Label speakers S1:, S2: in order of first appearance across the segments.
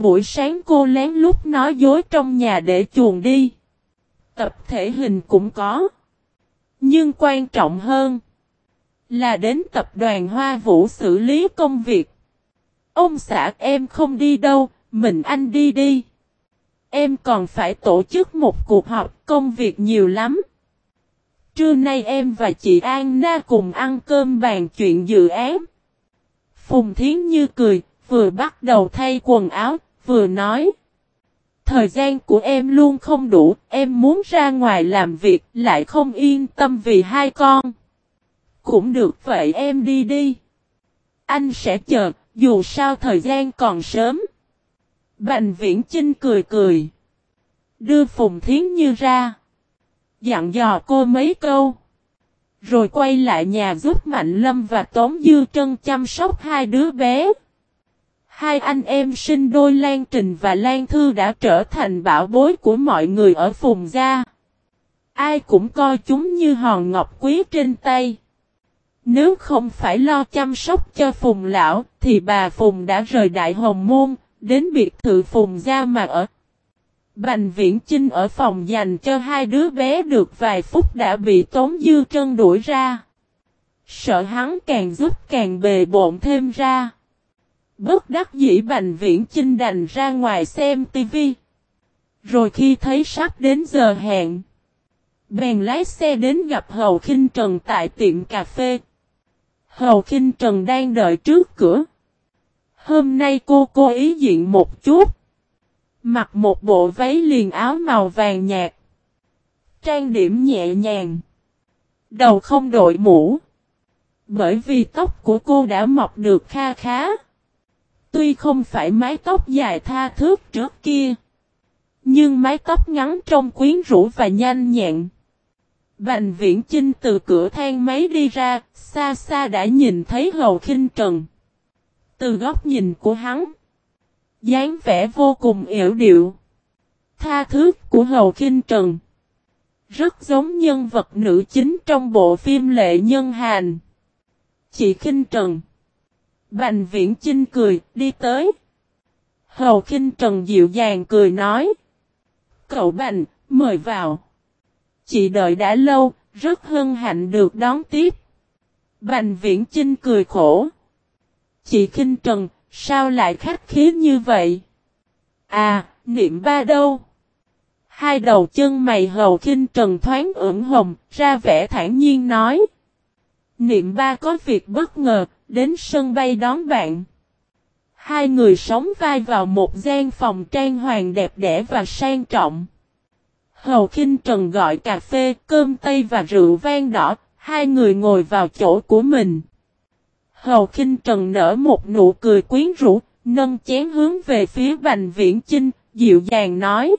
S1: Buổi sáng cô lén lút nói dối trong nhà để chuồn đi. Tập thể hình cũng có. Nhưng quan trọng hơn là đến tập đoàn Hoa Vũ xử lý công việc. Ông xã em không đi đâu, mình anh đi đi. Em còn phải tổ chức một cuộc họp, công việc nhiều lắm. Trưa nay em và chị An Na cùng ăn cơm bàn chuyện dự án. Phùng Thiến Như cười, vừa bắt đầu thay quần áo, vừa nói. Thời gian của em luôn không đủ, em muốn ra ngoài làm việc, lại không yên tâm vì hai con. Cũng được vậy em đi đi. Anh sẽ chờ, dù sao thời gian còn sớm. Bành viễn Chinh cười cười. Đưa Phùng Thiến Như ra. Dặn dò cô mấy câu. Rồi quay lại nhà giúp Mạnh Lâm và Tống Dư Trân chăm sóc hai đứa bé. Hai anh em sinh đôi Lan Trình và Lan Thư đã trở thành bảo bối của mọi người ở Phùng Gia. Ai cũng coi chúng như hòn ngọc quý trên tay. Nếu không phải lo chăm sóc cho Phùng Lão, thì bà Phùng đã rời Đại Hồng Môn, đến biệt thự Phùng Gia mà ở. Bành Viễn Chinh ở phòng dành cho hai đứa bé được vài phút đã bị Tống Dư Trân đuổi ra. Sợ hắn càng giúp càng bề bộn thêm ra. Bất đắc dĩ Bành Viễn Chinh đành ra ngoài xem tivi. Rồi khi thấy sắp đến giờ hẹn, bèn lái xe đến gặp Hầu Kinh Trần tại tiệm cà phê. Hầu Kinh Trần đang đợi trước cửa. Hôm nay cô cố ý diện một chút. Mặc một bộ váy liền áo màu vàng nhạt. Trang điểm nhẹ nhàng. Đầu không đội mũ. Bởi vì tóc của cô đã mọc được kha khá. Tuy không phải mái tóc dài tha thước trước kia. Nhưng mái tóc ngắn trông quyến rũ và nhanh nhẹn. Bành viễn chinh từ cửa thang máy đi ra, xa xa đã nhìn thấy hầu khinh trần. Từ góc nhìn của hắn, dáng vẻ vô cùng yểu điệu. Tha thước của hầu khinh trần. Rất giống nhân vật nữ chính trong bộ phim Lệ Nhân Hàn. Chị khinh trần. Bành viễn Trinh cười, đi tới. Hầu khinh trần dịu dàng cười nói. Cậu Bành, mời vào. Chị đợi đã lâu, rất hân hạnh được đón tiếp. Bành viễn Trinh cười khổ. Chị khinh trần, sao lại khách khí như vậy? À, niệm ba đâu? Hai đầu chân mày hầu khinh trần thoáng ửng hồng, ra vẻ thản nhiên nói. Niệm ba có việc bất ngờ, đến sân bay đón bạn. Hai người sống vai vào một gian phòng trang hoàng đẹp đẽ và sang trọng. Hầu Kinh Trần gọi cà phê, cơm tây và rượu vang đỏ, hai người ngồi vào chỗ của mình. Hầu Kinh Trần nở một nụ cười quyến rũ, nâng chén hướng về phía Bành Viễn Chinh, dịu dàng nói.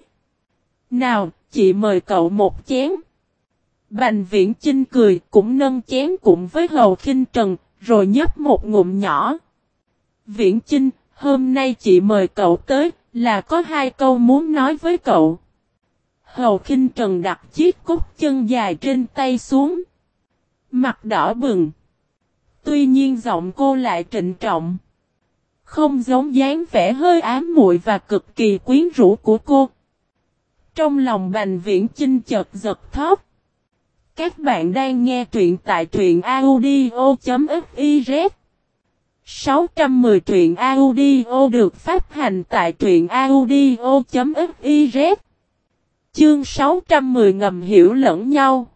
S1: Nào, chị mời cậu một chén. Bành Viễn Chinh cười, cũng nâng chén cùng với Hầu Kinh Trần, rồi nhấp một ngụm nhỏ. Viễn Chinh, hôm nay chị mời cậu tới, là có hai câu muốn nói với cậu. Hầu Kinh Trần đặt chiếc cúc chân dài trên tay xuống. Mặt đỏ bừng. Tuy nhiên giọng cô lại trịnh trọng. Không giống dáng vẻ hơi ám muội và cực kỳ quyến rũ của cô. Trong lòng Bành Viễn Chinh chợt giật thóp. Các bạn đang nghe truyện tại truyện audio.fiz 610 truyện audio được phát hành tại truyện audio.fiz Chương 610 ngầm hiểu lẫn nhau.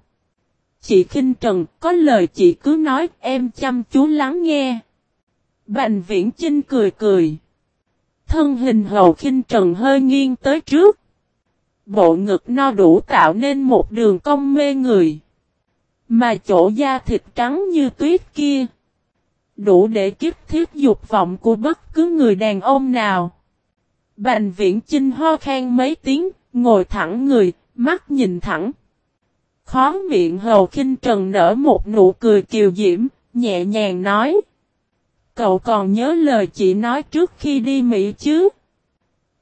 S1: Chị Kinh Trần, có lời chị cứ nói, em chăm chú lắng nghe. Bành viễn Chinh cười cười. Thân hình hầu Kinh Trần hơi nghiêng tới trước. Bộ ngực no đủ tạo nên một đường cong mê người mà chỗ da thịt trắng như tuyết kia. Đủ để kiếp thiết dục vọng của bất cứ người đàn ông nào. Bành viễn chinh ho khan mấy tiếng, ngồi thẳng người, mắt nhìn thẳng. Khó miệng hầu khinh trần nở một nụ cười kiều diễm, nhẹ nhàng nói. Cậu còn nhớ lời chị nói trước khi đi Mỹ chứ?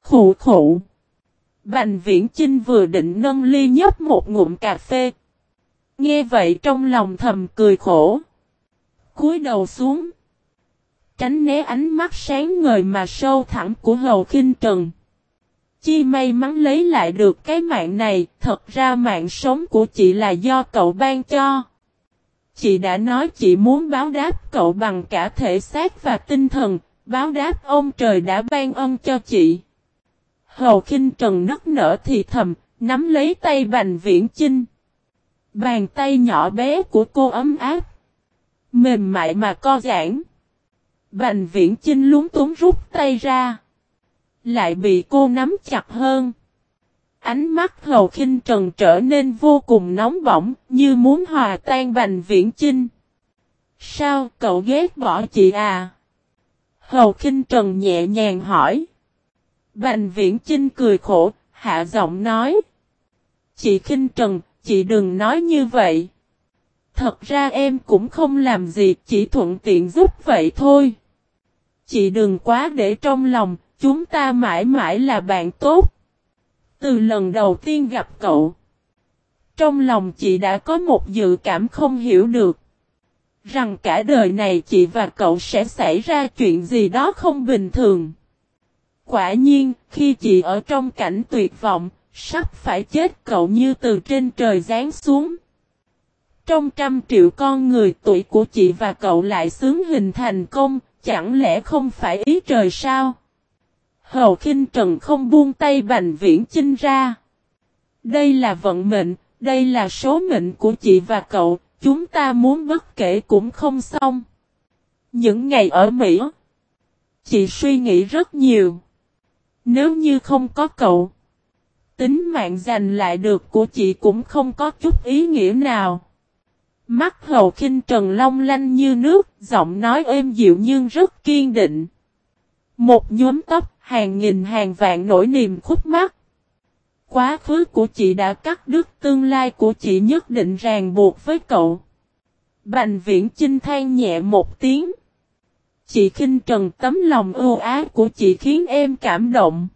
S1: Khủ khủ. Bành viễn chinh vừa định nâng ly nhấp một ngụm cà phê, Nghe vậy trong lòng thầm cười khổ. cúi đầu xuống. tránh né ánh mắt sáng ngời mà sâu thẳm của Hầu Kinh Trần. Chi may mắn lấy lại được cái mạng này, thật ra mạng sống của chị là do cậu ban cho. Chị đã nói chị muốn báo đáp cậu bằng cả thể xác và tinh thần, báo đáp ông trời đã ban ân cho chị. Hầu Kinh Trần nức nở thì thầm, nắm lấy tay Bành Viễn Chinh. Bàn tay nhỏ bé của cô ấm áp. Mềm mại mà co giãn. Bành Viễn Chinh lúng túng rút tay ra. Lại bị cô nắm chặt hơn. Ánh mắt Hầu Kinh Trần trở nên vô cùng nóng bỏng, như muốn hòa tan Bành Viễn Chinh. Sao cậu ghét bỏ chị à? Hầu Kinh Trần nhẹ nhàng hỏi. Bành Viễn Chinh cười khổ, hạ giọng nói. Chị Kinh Trần, chị đừng nói như vậy. Thật ra em cũng không làm gì, chỉ thuận tiện giúp vậy thôi. Chị đừng quá để trong lòng, chúng ta mãi mãi là bạn tốt. Từ lần đầu tiên gặp cậu, trong lòng chị đã có một dự cảm không hiểu được. Rằng cả đời này chị và cậu sẽ xảy ra chuyện gì đó không bình thường. Quả nhiên, khi chị ở trong cảnh tuyệt vọng, sắp phải chết cậu như từ trên trời giáng xuống. Trong trăm triệu con người tuổi của chị và cậu lại sướng hình thành công, chẳng lẽ không phải ý trời sao? Hầu khinh Trần không buông tay Bành Viễn Chinh ra. Đây là vận mệnh, đây là số mệnh của chị và cậu, chúng ta muốn bất kể cũng không xong. Những ngày ở Mỹ, chị suy nghĩ rất nhiều. Nếu như không có cậu, tính mạng giành lại được của chị cũng không có chút ý nghĩa nào. Mắt hầu khinh trần long lanh như nước, giọng nói êm dịu nhưng rất kiên định. Một nhóm tóc, hàng nghìn hàng vạn nỗi niềm khúc mắt. Quá khứ của chị đã cắt đứt tương lai của chị nhất định ràng buộc với cậu. Bành viễn chinh than nhẹ một tiếng. Chị khinh trần tấm lòng ưu ái của chị khiến em cảm động.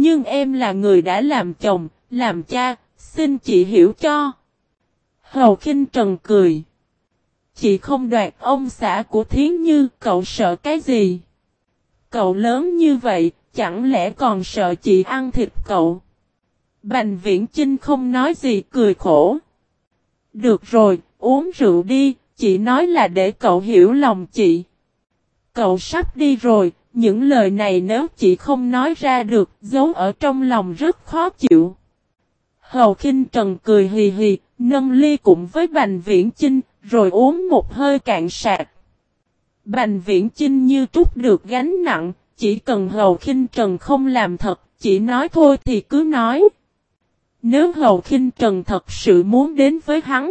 S1: Nhưng em là người đã làm chồng, làm cha, xin chị hiểu cho. Hầu khinh trần cười. Chị không đoạt ông xã của Thiến Như, cậu sợ cái gì? Cậu lớn như vậy, chẳng lẽ còn sợ chị ăn thịt cậu? Bành viễn Trinh không nói gì cười khổ. Được rồi, uống rượu đi, chị nói là để cậu hiểu lòng chị. Cậu sắp đi rồi, những lời này nếu chị không nói ra được, giấu ở trong lòng rất khó chịu. Hầu khinh Trần cười hì hì, nâng ly cùng với Bành Viễn Chinh, rồi uống một hơi cạn sạc. Bành Viễn Chinh như trút được gánh nặng, chỉ cần Hầu khinh Trần không làm thật, chỉ nói thôi thì cứ nói. Nếu Hầu khinh Trần thật sự muốn đến với hắn,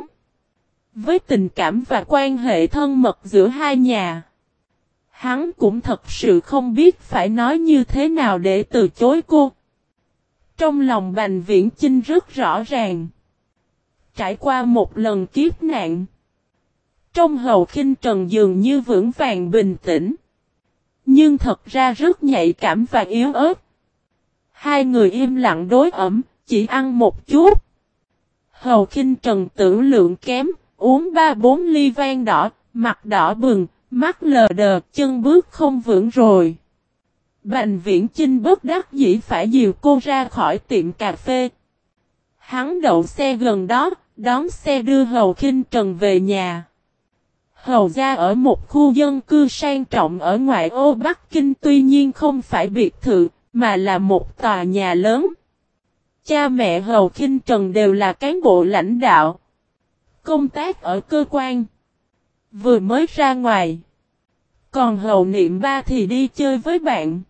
S1: với tình cảm và quan hệ thân mật giữa hai nhà, hắn cũng thật sự không biết phải nói như thế nào để từ chối cô. Trong lòng Bành Viễn Chinh rất rõ ràng. Trải qua một lần kiếp nạn. Trong hầu khinh trần dường như vững vàng bình tĩnh. Nhưng thật ra rất nhạy cảm và yếu ớt. Hai người im lặng đối ẩm, chỉ ăn một chút. Hầu khinh trần tử lượng kém, uống ba bốn ly vang đỏ, mặt đỏ bừng, mắt lờ đờ, chân bước không vững rồi. Bành viễn Trinh bất đắc dĩ phải dìu cô ra khỏi tiệm cà phê. Hắn đậu xe gần đó, đón xe đưa Hầu Kinh Trần về nhà. Hầu ra ở một khu dân cư sang trọng ở ngoại ô Bắc Kinh tuy nhiên không phải biệt thự, mà là một tòa nhà lớn. Cha mẹ Hầu Kinh Trần đều là cán bộ lãnh đạo. Công tác ở cơ quan. Vừa mới ra ngoài. Còn hậu Niệm Ba thì đi chơi với bạn.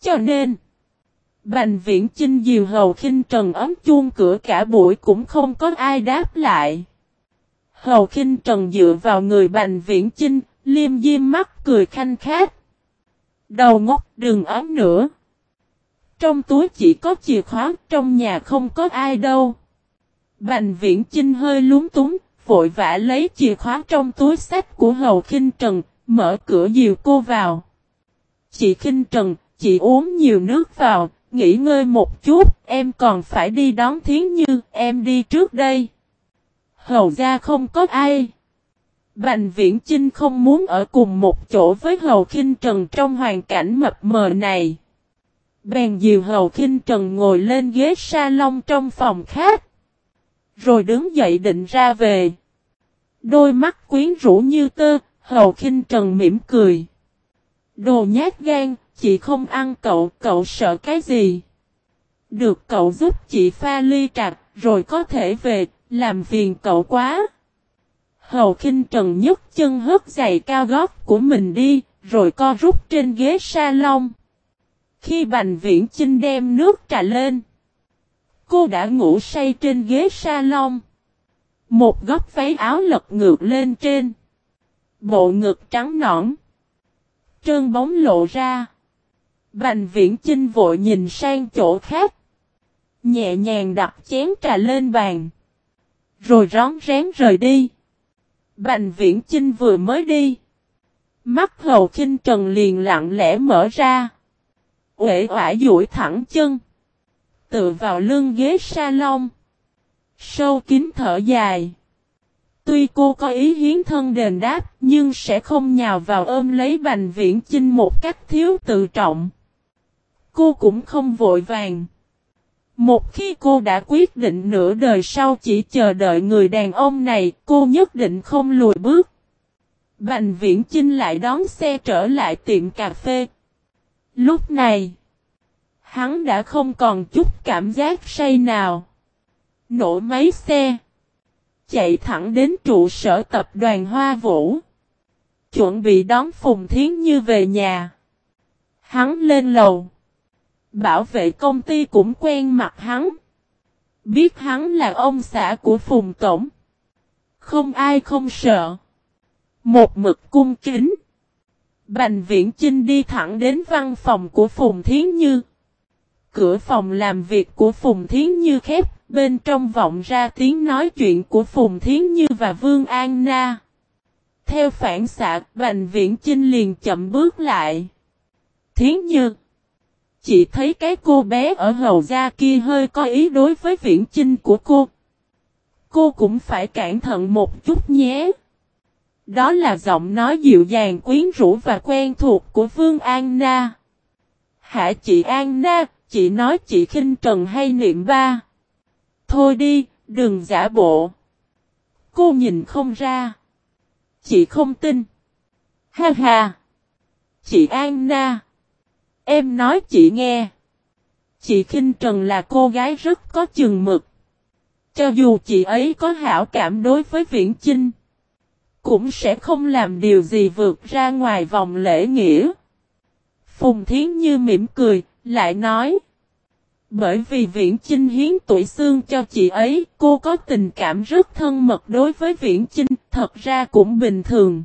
S1: Cho nên, Bành viễn chinh diều hầu khinh trần ấm chuông cửa cả buổi cũng không có ai đáp lại. Hầu khinh trần dựa vào người bành viễn chinh, liêm diêm mắt cười khanh khát. Đầu ngốc đừng ấm nữa. Trong túi chỉ có chìa khóa, trong nhà không có ai đâu. Bành viễn chinh hơi lúng túng, vội vã lấy chìa khóa trong túi sách của hầu khinh trần, mở cửa dìu cô vào. Chị khinh trần, chị uống nhiều nước vào, nghỉ ngơi một chút, em còn phải đi đón thiến như, em đi trước đây. Hầu ra không có ai. Bành Viễn Chinh không muốn ở cùng một chỗ với Hầu Kinh Trần trong hoàn cảnh mập mờ này. Bèn dìu Hầu Kinh Trần ngồi lên ghế salon trong phòng khác. Rồi đứng dậy định ra về. Đôi mắt quyến rũ như tơ, Hầu Kinh Trần mỉm cười. Đồ nhát gan, chị không ăn cậu, cậu sợ cái gì? Được cậu giúp chị pha ly trạc, rồi có thể về, làm phiền cậu quá. Hầu khinh trần nhấc chân hớt giày cao gót của mình đi, rồi co rút trên ghế salon. Khi Bành Viễn Chinh đem nước trà lên, cô đã ngủ say trên ghế salon. Một góc váy áo lật ngược lên trên. Bộ ngực trắng nõn. Trơn bóng lộ ra. Bành Viễn Chinh vội nhìn sang chỗ khác. Nhẹ nhàng đặt chén trà lên bàn. Rồi rón rén rời đi. Bành viễn Trinh vừa mới đi. Mắt hầu khinh trần liền lặng lẽ mở ra. Uể oải duỗi thẳng chân. Tựa vào lưng ghế salon. Sâu kín thở dài. Tuy cô có ý hiến thân đền đáp, nhưng sẽ không nhào vào ôm lấy Bành Viễn Chinh một cách thiếu tự trọng. Cô cũng không vội vàng. Một khi cô đã quyết định nửa đời sau chỉ chờ đợi người đàn ông này, cô nhất định không lùi bước. Bành viễn Chinh lại đón xe trở lại tiệm cà phê. Lúc này, hắn đã không còn chút cảm giác say nào. Nổ máy xe. Chạy thẳng đến trụ sở tập đoàn Hoa Vũ. Chuẩn bị đón Phùng Thiến Như về nhà. Hắn lên lầu. Bảo vệ công ty cũng quen mặt hắn. Biết hắn là ông xã của Phùng Tổng. Không ai không sợ. Một mực cung kính. Bành viễn Chinh đi thẳng đến văn phòng của Phùng Thiến Như. Cửa phòng làm việc của Phùng Thiến Như khép, bên trong vọng ra tiếng nói chuyện của Phùng Thiến Như và Vương An Na. Theo phản xạ, Bành Viễn Chinh liền chậm bước lại. Thiến Như Chị thấy cái cô bé ở hầu gia kia hơi có ý đối với viễn chinh của cô. Cô cũng phải cẩn thận một chút nhé. Đó là giọng nói dịu dàng quyến rũ và quen thuộc của Vương An Na. Hả chị An Na, chị nói chị khinh trần hay niệm ba. Thôi đi, đừng giả bộ. Cô nhìn không ra. Chị không tin. Ha ha. Chị An Na. Em nói chị nghe. Chị Kinh Trần là cô gái rất có chừng mực. Cho dù chị ấy có hảo cảm đối với Viễn Chinh, cũng sẽ không làm điều gì vượt ra ngoài vòng lễ nghĩa. Phùng Thiến Như mỉm cười, lại nói. Bởi vì Viễn Chinh hiến tuổi xương cho chị ấy, cô có tình cảm rất thân mật đối với Viễn Chinh, thật ra cũng bình thường.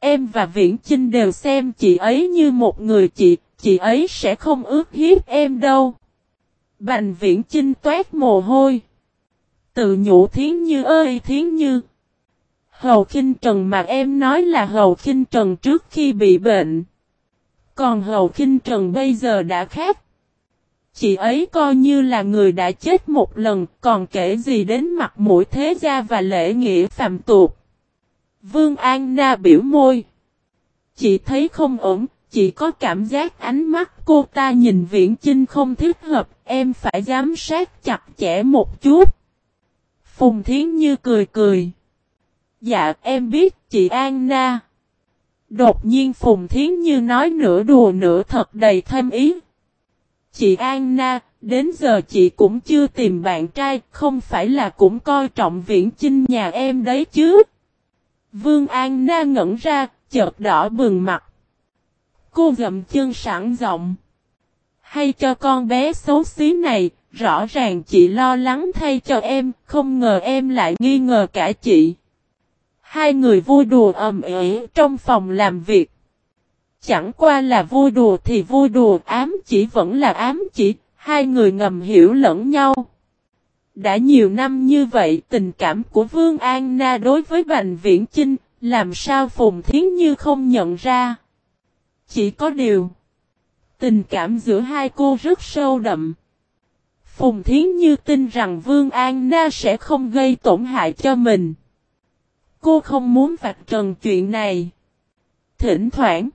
S1: Em và Viễn Chinh đều xem chị ấy như một người chị, chị ấy sẽ không ước hiếp em đâu. Bành viễn chinh toát mồ hôi. Tự nhủ thiến như ơi thiến như. Hầu khinh trần mà em nói là hầu khinh trần trước khi bị bệnh. Còn hầu kinh trần bây giờ đã khác. Chị ấy coi như là người đã chết một lần, còn kể gì đến mặt mũi thế gia và lễ nghĩa phạm tục. Vương An Na biểu môi. Chị thấy không ổn, chị có cảm giác ánh mắt cô ta nhìn viễn chinh không thích hợp, em phải giám sát chặt chẽ một chút. Phùng Thiến Như cười cười. Dạ em biết chị An Na. Đột nhiên Phùng Thiến Như nói nửa đùa nửa thật đầy thêm ý. Chị An Na, đến giờ chị cũng chưa tìm bạn trai, không phải là cũng coi trọng viễn chinh nhà em đấy chứ. Vương An Na ngẩn ra, chợt đỏ bừng mặt. Cô gầm chân sẵn giọng. Hay cho con bé xấu xí này, rõ ràng chị lo lắng thay cho em, không ngờ em lại nghi ngờ cả chị. Hai người vui đùa ầm ĩ trong phòng làm việc. Chẳng qua là vui đùa thì vui đùa ám chỉ vẫn là ám chỉ, hai người ngầm hiểu lẫn nhau. Đã nhiều năm như vậy tình cảm của Vương An Na đối với Bành Viễn Chinh, làm sao Phùng Thiến Như không nhận ra. Chỉ có điều. Tình cảm giữa hai cô rất sâu đậm. Phùng Thiến Như tin rằng Vương An Na sẽ không gây tổn hại cho mình cô không muốn vạch trần chuyện này. Thỉnh thoảng,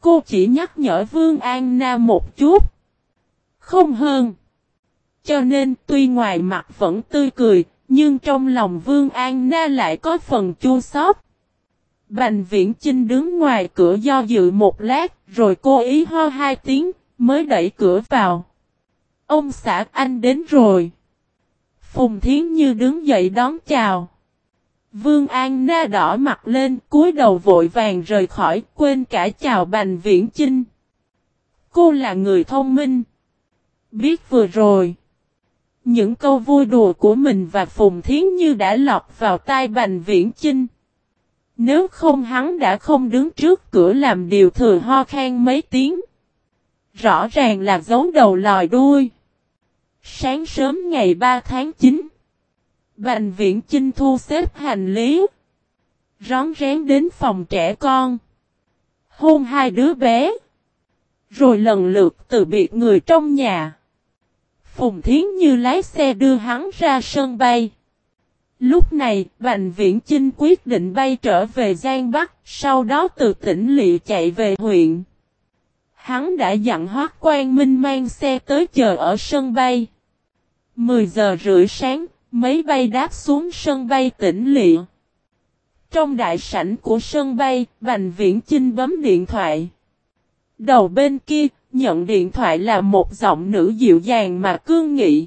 S1: cô chỉ nhắc nhở Vương An Na một chút. Không hơn. Cho nên tuy ngoài mặt vẫn tươi cười, nhưng trong lòng Vương An Na lại có phần chua xót. Bành Viễn Chinh đứng ngoài cửa do dự một lát, rồi cô ý ho hai tiếng, mới đẩy cửa vào. Ông xã anh đến rồi. Phùng Thiến Như đứng dậy đón chào. Vương An Na đỏ mặt lên, cúi đầu vội vàng rời khỏi, quên cả chào Bành Viễn Chinh. Cô là người thông minh. Biết vừa rồi. Những câu vui đùa của mình và Phùng Thiến Như đã lọt vào tai Bành Viễn Chinh. Nếu không hắn đã không đứng trước cửa làm điều thừa ho khan mấy tiếng. Rõ ràng là giấu đầu lòi đuôi. Sáng sớm ngày 3 tháng 9. Bành Viễn Chinh thu xếp hành lý. Rón rén đến phòng trẻ con. Hôn hai đứa bé. Rồi lần lượt từ biệt người trong nhà. Phùng Thiến Như lái xe đưa hắn ra sân bay. Lúc này, Bành Viễn Chinh quyết định bay trở về Giang Bắc, sau đó từ tỉnh Lị chạy về huyện. Hắn đã dặn Hoác Quan Minh mang xe tới chờ ở sân bay. 10 giờ rưỡi sáng, máy bay đáp xuống sân bay tỉnh liệu Trong đại sảnh của sân bay, Bành Viễn Chinh bấm điện thoại. Đầu bên kia, nhận điện thoại là một giọng nữ dịu dàng mà cương nghị.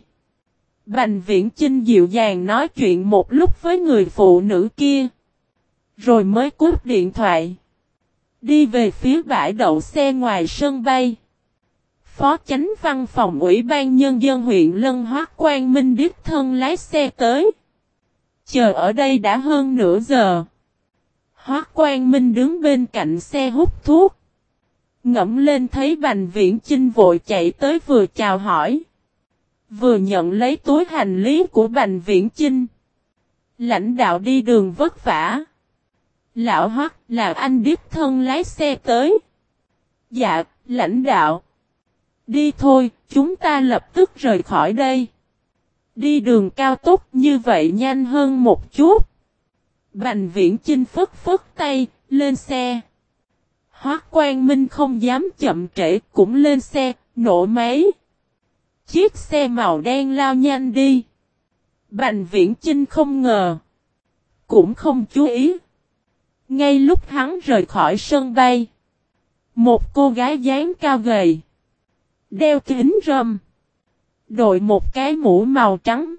S1: Bành viễn Chinh dịu dàng nói chuyện một lúc với người phụ nữ kia. Rồi mới cúp điện thoại. Đi về phía bãi đậu xe ngoài sân bay. Phó chánh văn phòng Ủy ban Nhân dân huyện Lân Hoác Quang Minh Đức Thân lái xe tới. Chờ ở đây đã hơn nửa giờ. Hoác Quang Minh đứng bên cạnh xe hút thuốc. Ngẫm lên thấy Bành Viễn Chinh vội chạy tới vừa chào hỏi. Vừa nhận lấy túi hành lý của Bành Viễn Chinh. Lãnh đạo đi đường vất vả. Lão Hoác là anh Đức thân lái xe tới. Dạ, lãnh đạo. Đi thôi, chúng ta lập tức rời khỏi đây. Đi đường cao tốc như vậy nhanh hơn một chút. Bành viễn chinh phất phất tay, lên xe. Hoác Quang Minh không dám chậm trễ cũng lên xe, nổ máy. Chiếc xe màu đen lao nhanh đi. Bành viễn Trinh không ngờ. Cũng không chú ý. Ngay lúc hắn rời khỏi sân bay. Một cô gái dáng cao gầy. Đeo kính râm. Đội một cái mũ màu trắng.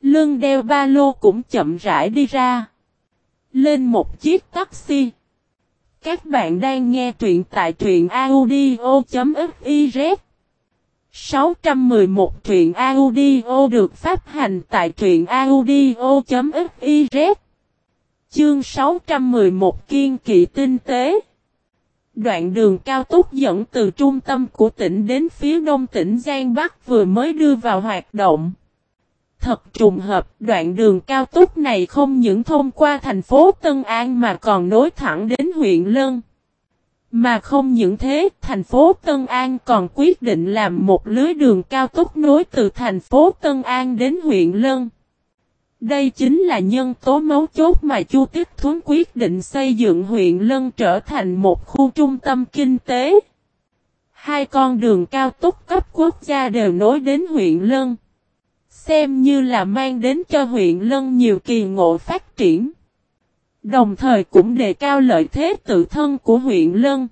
S1: Lưng đeo ba lô cũng chậm rãi đi ra. Lên một chiếc taxi. Các bạn đang nghe truyện tại truyện audio.fiz 611 truyện audio được phát hành tại truyện audio.fiz Chương 611 Kiên kỵ tinh tế Đoạn đường cao tốc dẫn từ trung tâm của tỉnh đến phía đông tỉnh Giang Bắc vừa mới đưa vào hoạt động. Thật trùng hợp, đoạn đường cao tốc này không những thông qua thành phố Tân An mà còn nối thẳng đến huyện Lân. Mà không những thế, thành phố Tân An còn quyết định làm một lưới đường cao tốc nối từ thành phố Tân An đến huyện Lân. Đây chính là nhân tố mấu chốt mà Chu Tiết Thuấn quyết định xây dựng huyện Lân trở thành một khu trung tâm kinh tế. Hai con đường cao tốc cấp quốc gia đều nối đến huyện Lân. Xem như là mang đến cho huyện Lân nhiều kỳ ngộ phát triển. Đồng thời cũng đề cao lợi thế tự thân của huyện Lân.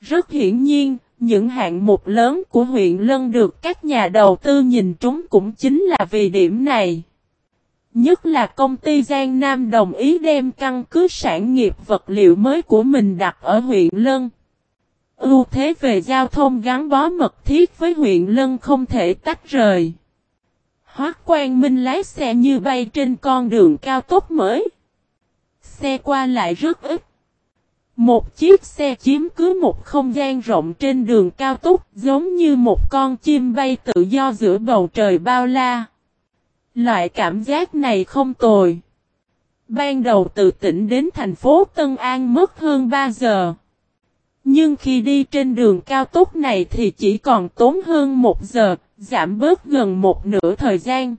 S1: Rất hiển nhiên, những hạng mục lớn của huyện Lân được các nhà đầu tư nhìn trúng cũng chính là vì điểm này. Nhất là công ty Giang Nam đồng ý đem căn cứ sản nghiệp vật liệu mới của mình đặt ở huyện Lân. Ưu thế về giao thông gắn bó mật thiết với huyện Lân không thể tách rời. Hoác Quang Minh lái xe như bay trên con đường cao tốc mới. Xe qua lại rất ít. Một chiếc xe chiếm cứ một không gian rộng trên đường cao tốc giống như một con chim bay tự do giữa bầu trời bao la. Loại cảm giác này không tồi. Ban đầu từ tỉnh đến thành phố Tân An mất hơn 3 giờ. Nhưng khi đi trên đường cao tốc này thì chỉ còn tốn hơn 1 giờ, giảm bớt gần một nửa thời gian.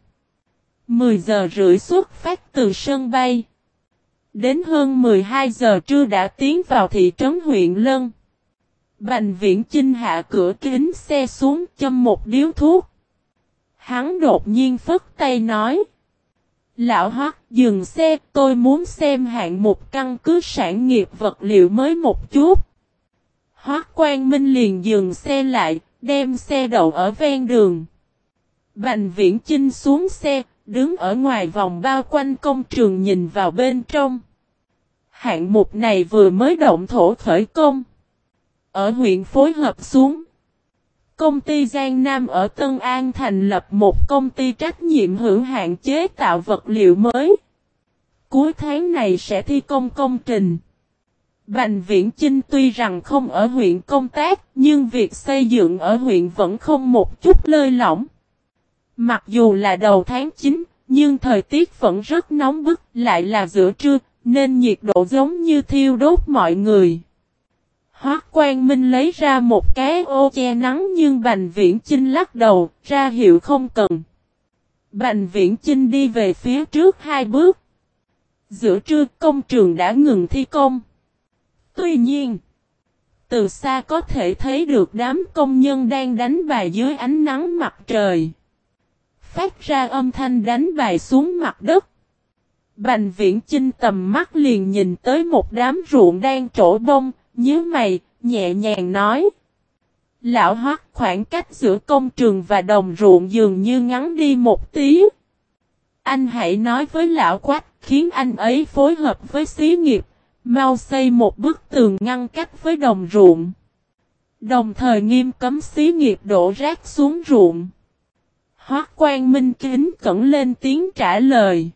S1: 10 giờ rưỡi xuất phát từ sân bay. Đến hơn 12 giờ trưa đã tiến vào thị trấn huyện Lân. Bành viễn Chinh hạ cửa kính xe xuống châm một điếu thuốc. Hắn đột nhiên phất tay nói. Lão Hoắc dừng xe tôi muốn xem hạng một căn cứ sản nghiệp vật liệu mới một chút. Hoắc Quang Minh liền dừng xe lại, đem xe đậu ở ven đường. Bành viễn Chinh xuống xe, đứng ở ngoài vòng bao quanh công trường nhìn vào bên trong. Hạng mục này vừa mới động thổ khởi công. Ở huyện phối hợp xuống. Công ty Giang Nam ở Tân An thành lập một công ty trách nhiệm hữu hạn chế tạo vật liệu mới. Cuối tháng này sẽ thi công công trình. Bành Viễn Chinh tuy rằng không ở huyện công tác, nhưng việc xây dựng ở huyện vẫn không một chút lơi lỏng. Mặc dù là đầu tháng 9, nhưng thời tiết vẫn rất nóng bức, lại là giữa trưa, nên nhiệt độ giống như thiêu đốt mọi người. Hoác Quang Minh lấy ra một cái ô che nắng nhưng Bành Viễn Chinh lắc đầu, ra hiệu không cần. Bành Viễn Chinh đi về phía trước hai bước. Giữa trưa công trường đã ngừng thi công. Tuy nhiên, từ xa có thể thấy được đám công nhân đang đánh bài dưới ánh nắng mặt trời. Phát ra âm thanh đánh bài xuống mặt đất. Bành viễn chinh tầm mắt liền nhìn tới một đám ruộng đang trổ bông, nhớ mày, nhẹ nhàng nói. Lão hoắc khoảng cách giữa công trường và đồng ruộng dường như ngắn đi một tí. Anh hãy nói với lão quách, khiến anh ấy phối hợp với xí nghiệp, mau xây một bức tường ngăn cách với đồng ruộng. Đồng thời nghiêm cấm xí nghiệp đổ rác xuống ruộng. Hoác quan minh kính cẩn lên tiếng trả lời.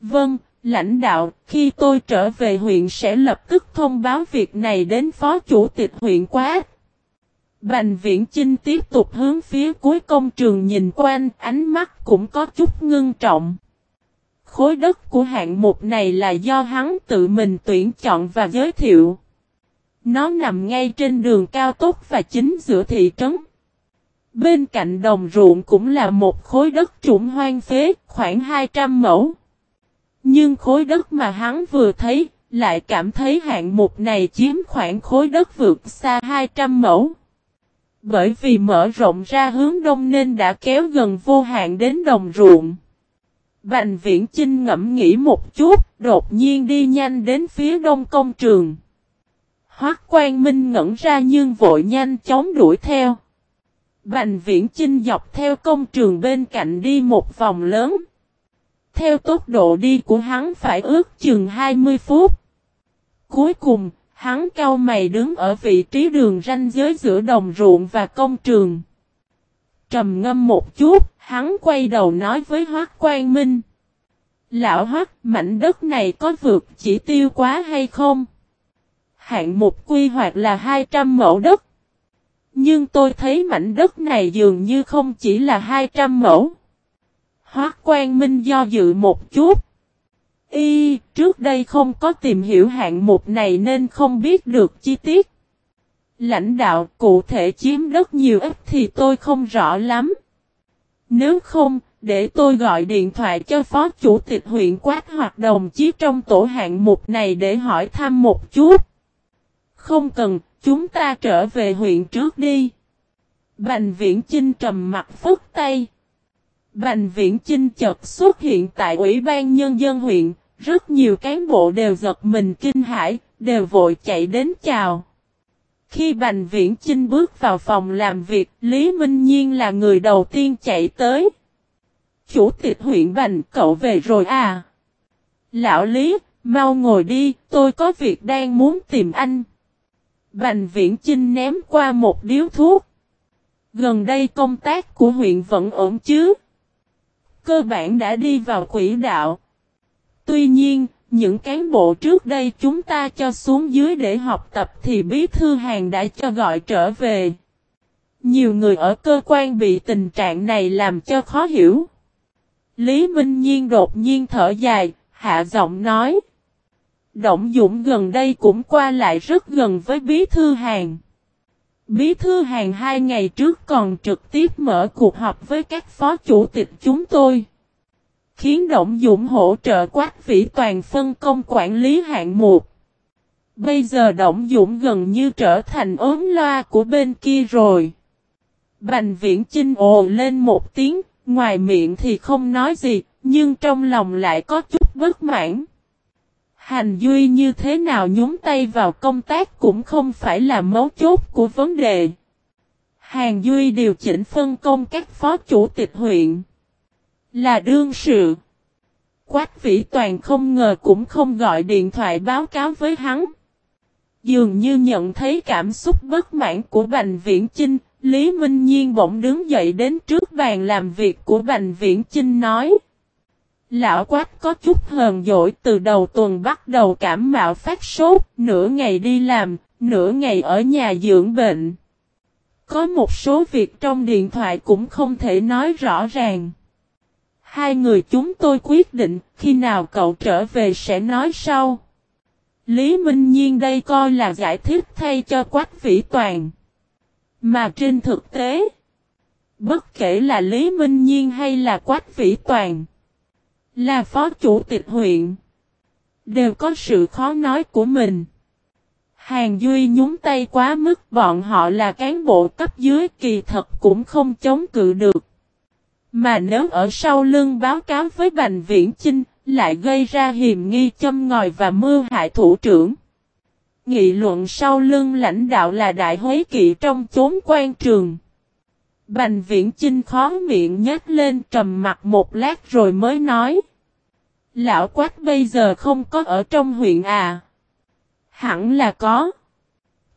S1: Vâng, lãnh đạo, khi tôi trở về huyện sẽ lập tức thông báo việc này đến phó chủ tịch huyện Quát. Bành viễn Chinh tiếp tục hướng phía cuối công trường nhìn quanh, ánh mắt cũng có chút ngưng trọng. Khối đất của hạng mục này là do hắn tự mình tuyển chọn và giới thiệu. Nó nằm ngay trên đường cao tốc và chính giữa thị trấn. Bên cạnh đồng ruộng cũng là một khối đất trũng hoang phế, khoảng 200 mẫu. Nhưng khối đất mà hắn vừa thấy, lại cảm thấy hạng mục này chiếm khoảng khối đất vượt xa 200 mẫu. Bởi vì mở rộng ra hướng đông nên đã kéo gần vô hạn đến đồng ruộng. Bành viễn Chinh ngẫm nghĩ một chút, đột nhiên đi nhanh đến phía đông công trường. Hoác quan minh ngẩn ra nhưng vội nhanh chóng đuổi theo. Bành viễn Chinh dọc theo công trường bên cạnh đi một vòng lớn. Theo tốc độ đi của hắn phải ước chừng 20 phút. Cuối cùng, hắn cao mày đứng ở vị trí đường ranh giới giữa đồng ruộng và công trường. Trầm ngâm một chút, hắn quay đầu nói với Hoác Quang Minh. Lão Hoác, mảnh đất này có vượt chỉ tiêu quá hay không? Hạng mục quy hoạch là 200 mẫu đất. Nhưng tôi thấy mảnh đất này dường như không chỉ là 200 mẫu. Hoác Quang Minh do dự một chút. Y, trước đây không có tìm hiểu hạng mục này nên không biết được chi tiết. Lãnh đạo cụ thể chiếm đất nhiều ít thì tôi không rõ lắm. Nếu không, để tôi gọi điện thoại cho phó chủ tịch huyện quát hoặc đồng chí trong tổ hạng mục này để hỏi thăm một chút. Không cần, chúng ta trở về huyện trước đi. Bành viễn Chinh trầm mặt phức tay. Bành viễn Chinh chợt xuất hiện tại Ủy ban Nhân dân huyện, rất nhiều cán bộ đều giật mình kinh hãi, đều vội chạy đến chào. Khi Bành Viễn Chinh bước vào phòng làm việc, Lý Minh Nhiên là người đầu tiên chạy tới. Chủ tịch huyện Bành, cậu về rồi à? Lão Lý, mau ngồi đi, tôi có việc đang muốn tìm anh. Bành Viễn Chinh ném qua một điếu thuốc. Gần đây công tác của huyện vẫn ổn chứ? Cơ bản đã đi vào quỹ đạo. Tuy nhiên, những cán bộ trước đây chúng ta cho xuống dưới để học tập thì bí thư hàng đã cho gọi trở về. Nhiều người ở cơ quan bị tình trạng này làm cho khó hiểu. Lý Minh Nhiên đột nhiên thở dài, hạ giọng nói. Động Dũng gần đây cũng qua lại rất gần với Bí Thư Hàng. Bí Thư Hàng hai ngày trước còn trực tiếp mở cuộc họp với các phó chủ tịch chúng tôi. Khiến Động Dũng hỗ trợ Quách Vĩ Toàn phân công quản lý hạng mục. Bây giờ Động Dũng gần như trở thành ốm loa của bên kia rồi. Bành viễn chinh ồ lên một tiếng, ngoài miệng thì không nói gì, nhưng trong lòng lại có chút bất mãn. Hành Duy như thế nào nhúng tay vào công tác cũng không phải là mấu chốt của vấn đề. Hàng Duy điều chỉnh phân công các phó chủ tịch huyện. Là đương sự. Quách Vĩ Toàn không ngờ cũng không gọi điện thoại báo cáo với hắn. Dường như nhận thấy cảm xúc bất mãn của Bành Viễn Chinh, Lý Minh Nhiên bỗng đứng dậy đến trước bàn làm việc của Bành Viễn Chinh nói. Lão quách có chút hờn dỗi từ đầu tuần bắt đầu cảm mạo phát sốt, nửa ngày đi làm, nửa ngày ở nhà dưỡng bệnh. Có một số việc trong điện thoại cũng không thể nói rõ ràng. Hai người chúng tôi quyết định khi nào cậu trở về sẽ nói sau. Lý Minh Nhiên đây coi là giải thích thay cho Quách Vĩ Toàn. Mà trên thực tế, bất kể là Lý Minh Nhiên hay là Quách Vĩ Toàn, là phó chủ tịch huyện, đều có sự khó nói của mình. Hàng Duy nhúng tay quá mức bọn họ là cán bộ cấp dưới kỳ thật cũng không chống cự được. Mà nếu ở sau lưng báo cáo với Bành Viễn Chinh, lại gây ra hiểm nghi châm ngòi và mưu hại thủ trưởng. Nghị luận sau lưng lãnh đạo là đại hối kỵ trong chốn quan trường. Bành viễn chinh khó miệng nhếch lên trầm mặt một lát rồi mới nói. Lão quát bây giờ không có ở trong huyện à. Hẳn là có.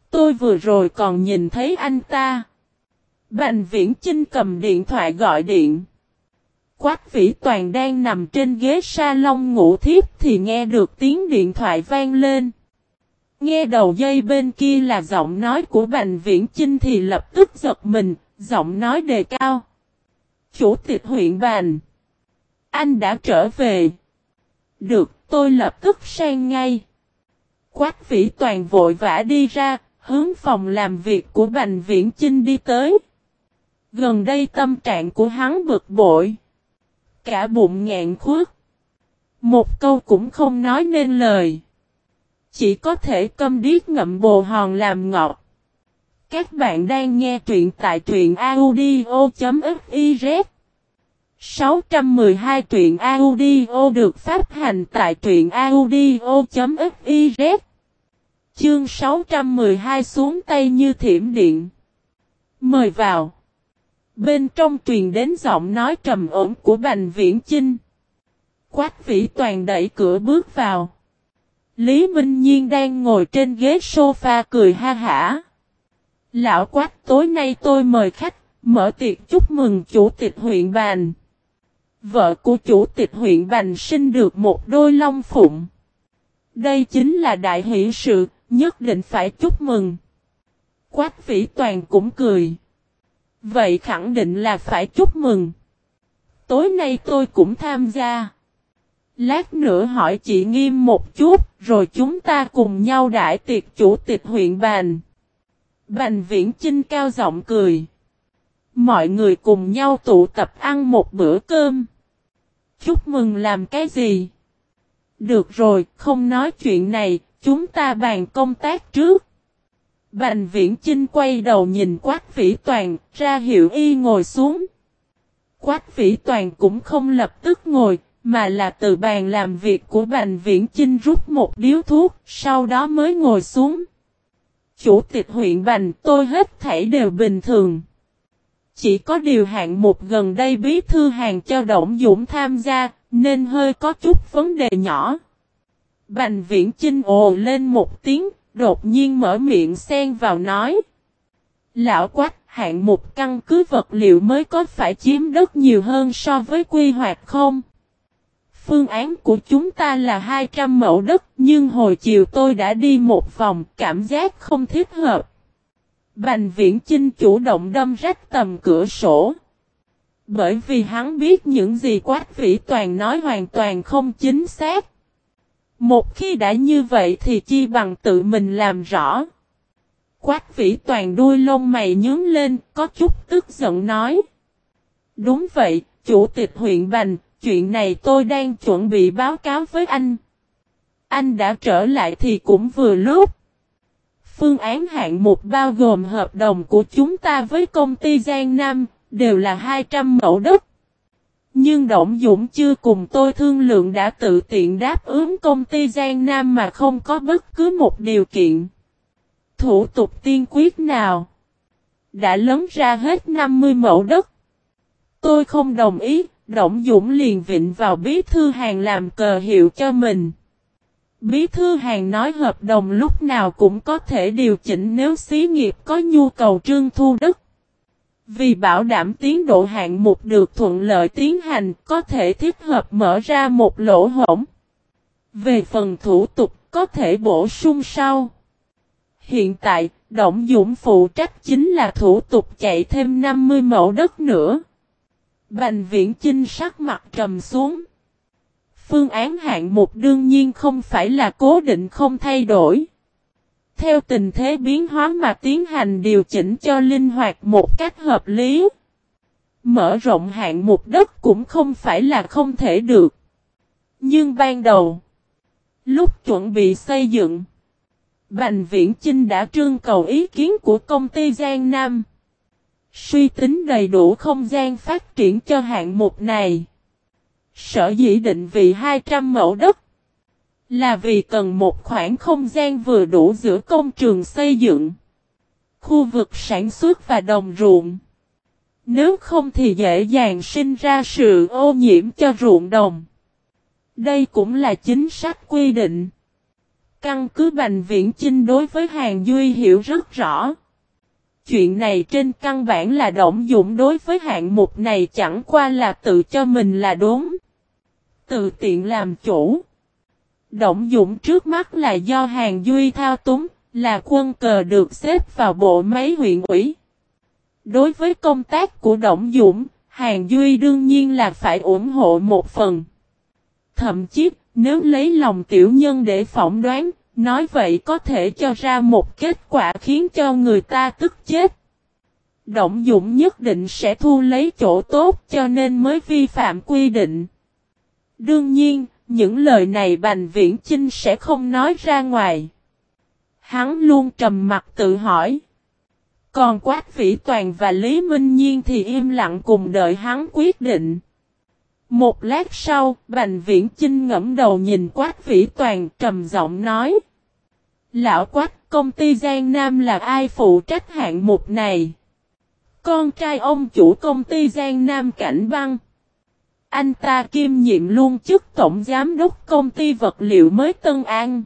S1: Tôi vừa rồi còn nhìn thấy anh ta. Bành viễn chinh cầm điện thoại gọi điện. Quách vĩ toàn đang nằm trên ghế salon ngủ thiếp thì nghe được tiếng điện thoại vang lên. Nghe đầu dây bên kia là giọng nói của Bành Viễn Chinh thì lập tức giật mình, giọng nói đề cao. Chủ tịch huyện Bành. Anh đã trở về. Được, tôi lập tức sang ngay. Quách vĩ toàn vội vã đi ra, hướng phòng làm việc của Bành Viễn Chinh đi tới. Gần đây tâm trạng của hắn bực bội. Cả bụng ngạn khuất. Một câu cũng không nói nên lời. Chỉ có thể câm điếc ngậm bồ hòn làm ngọt. Các bạn đang nghe truyện tại truyện audio.fiz 612 truyện audio được phát hành tại truyện audio.fiz Chương 612 xuống tay như thiểm điện. Mời vào. Bên trong truyền đến giọng nói trầm ổn của Bành Viễn Chinh. Quách vĩ toàn đẩy cửa bước vào. Lý Minh Nhiên đang ngồi trên ghế sofa cười ha hả. Lão quách tối nay tôi mời khách, mở tiệc chúc mừng chủ tịch huyện Bành. Vợ của chủ tịch huyện Bành sinh được một đôi long phụng. Đây chính là đại hỷ sự, nhất định phải chúc mừng. Quách vĩ toàn cũng cười. Vậy khẳng định là phải chúc mừng. Tối nay tôi cũng tham gia. Lát nữa hỏi chị Nghiêm một chút, rồi chúng ta cùng nhau đại tiệc chủ tịch huyện bàn Bành viễn Chinh cao giọng cười. Mọi người cùng nhau tụ tập ăn một bữa cơm. Chúc mừng làm cái gì? Được rồi, không nói chuyện này, chúng ta bàn công tác trước. Bành viễn Chinh quay đầu nhìn Quách Vĩ Toàn, ra hiệu y ngồi xuống. Quách Vĩ Toàn cũng không lập tức ngồi, mà là từ bàn làm việc của Bành Viễn Chinh rút một điếu thuốc, sau đó mới ngồi xuống. Chủ tịch huyện Bành tôi hết thảy đều bình thường. Chỉ có điều hạng một gần đây bí thư hàng cho Động Dũng tham gia, nên hơi có chút vấn đề nhỏ. Bành Viễn Chinh ồ lên một tiếng, đột nhiên mở miệng xen vào nói. Lão quách hạng mục căn cứ vật liệu mới có phải chiếm đất nhiều hơn so với quy hoạch không? Phương án của chúng ta là 200 mẫu đất, nhưng hồi chiều tôi đã đi một vòng, cảm giác không thích hợp. Bành viễn Chinh chủ động đâm rách tầm cửa sổ. Bởi vì hắn biết những gì Quách Vĩ Toàn nói hoàn toàn không chính xác. Một khi đã như vậy thì chi bằng tự mình làm rõ. Quách Vĩ Toàn đuôi lông mày nhướng lên, có chút tức giận nói. Đúng vậy, Chủ tịch huyện Bành, chuyện này tôi đang chuẩn bị báo cáo với anh. Anh đã trở lại thì cũng vừa lúc. Phương án hạng mục bao gồm hợp đồng của chúng ta với công ty Giang Nam, đều là 200 mẫu đất. Nhưng Động Dũng chưa cùng tôi thương lượng đã tự tiện đáp ứng công ty Giang Nam mà không có bất cứ một điều kiện. Thủ tục tiên quyết nào? Đã lớn ra hết 50 mẫu đất. Tôi không đồng ý, Động Dũng liền vịnh vào bí thư hàng làm cờ hiệu cho mình. Bí thư hàng nói hợp đồng lúc nào cũng có thể điều chỉnh nếu xí nghiệp có nhu cầu trương thu đất. Vì bảo đảm tiến độ hạng mục được thuận lợi tiến hành, có thể thiết hợp mở ra một lỗ hổng. Về phần thủ tục, có thể bổ sung sau. Hiện tại, Động Dũng phụ trách chính là thủ tục chạy thêm 50 mẫu đất nữa. Bành viễn chinh sắc mặt trầm xuống. Phương án hạng mục đương nhiên không phải là cố định không thay đổi. Theo tình thế biến hóa mà tiến hành điều chỉnh cho linh hoạt một cách hợp lý. Mở rộng hạng mục đất cũng không phải là không thể được. Nhưng ban đầu, lúc chuẩn bị xây dựng, Bành Viễn Chinh đã trương cầu ý kiến của công ty Giang Nam. Suy tính đầy đủ không gian phát triển cho hạng mục này. Sở dĩ định vị 200 mẫu đất là vì cần một khoảng không gian vừa đủ giữa công trường xây dựng, khu vực sản xuất và đồng ruộng. Nếu không thì dễ dàng sinh ra sự ô nhiễm cho ruộng đồng. Đây cũng là chính sách quy định. Căn cứ Bành Viễn Chinh đối với Hàng Duy hiểu rất rõ. Chuyện này trên căn bản là động dụng đối với hạng mục này chẳng qua là tự cho mình là đúng. Tự tiện làm chủ. Động dụng trước mắt là do Hàng Duy thao túng, là quân cờ được xếp vào bộ máy huyện ủy. Đối với công tác của Động Dũng, Hàng Duy đương nhiên là phải ủng hộ một phần. Thậm chí, nếu lấy lòng tiểu nhân để phỏng đoán, nói vậy có thể cho ra một kết quả khiến cho người ta tức chết. Động dụng nhất định sẽ thu lấy chỗ tốt cho nên mới vi phạm quy định. Đương nhiên, những lời này Bành Viễn Chinh sẽ không nói ra ngoài. Hắn luôn trầm mặt tự hỏi. Còn Quách Vĩ Toàn và Lý Minh Nhiên thì im lặng cùng đợi hắn quyết định. Một lát sau, Bành Viễn Chinh ngẫm đầu nhìn Quách Vĩ Toàn trầm giọng nói. Lão Quách, công ty Giang Nam là ai phụ trách hạng mục này? Con trai ông chủ công ty Giang Nam Cảnh Băng. Anh ta kiêm nhiệm luôn chức tổng giám đốc công ty vật liệu mới Tân An.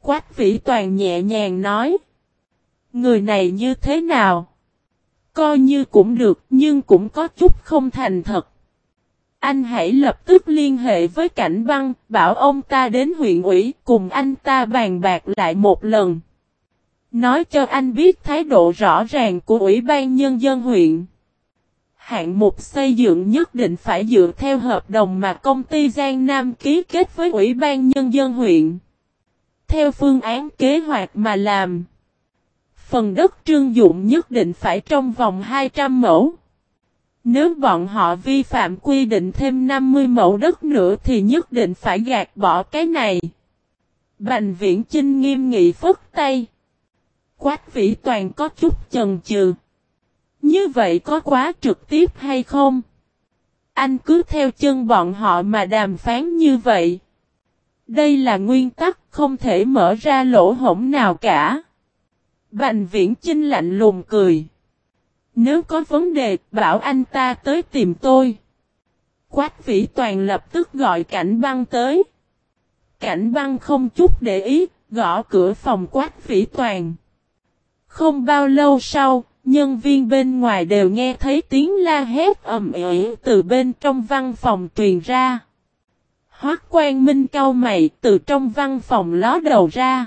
S1: Quách vĩ toàn nhẹ nhàng nói. Người này như thế nào? Coi như cũng được nhưng cũng có chút không thành thật. Anh hãy lập tức liên hệ với cảnh băng, bảo ông ta đến huyện ủy cùng anh ta bàn bạc lại một lần. Nói cho anh biết thái độ rõ ràng của Ủy ban Nhân dân huyện. Hạng mục xây dựng nhất định phải dựa theo hợp đồng mà công ty Giang Nam ký kết với Ủy ban Nhân dân huyện. Theo phương án kế hoạch mà làm. Phần đất trương dụng nhất định phải trong vòng 200 mẫu. Nếu bọn họ vi phạm quy định thêm 50 mẫu đất nữa thì nhất định phải gạt bỏ cái này. Bành viễn Trinh nghiêm nghị phất tay. Quách vĩ toàn có chút chần chừ. Như vậy có quá trực tiếp hay không? Anh cứ theo chân bọn họ mà đàm phán như vậy. Đây là nguyên tắc, không thể mở ra lỗ hổng nào cả. Bành viễn Trinh lạnh lùng cười. Nếu có vấn đề, bảo anh ta tới tìm tôi. Quách vĩ toàn lập tức gọi cảnh băng tới. Cảnh băng không chút để ý, gõ cửa phòng quách vĩ toàn. Không bao lâu sau, nhân viên bên ngoài đều nghe thấy tiếng la hét ầm ĩ từ bên trong văn phòng truyền ra. Hoác quan minh cau mày từ trong văn phòng ló đầu ra.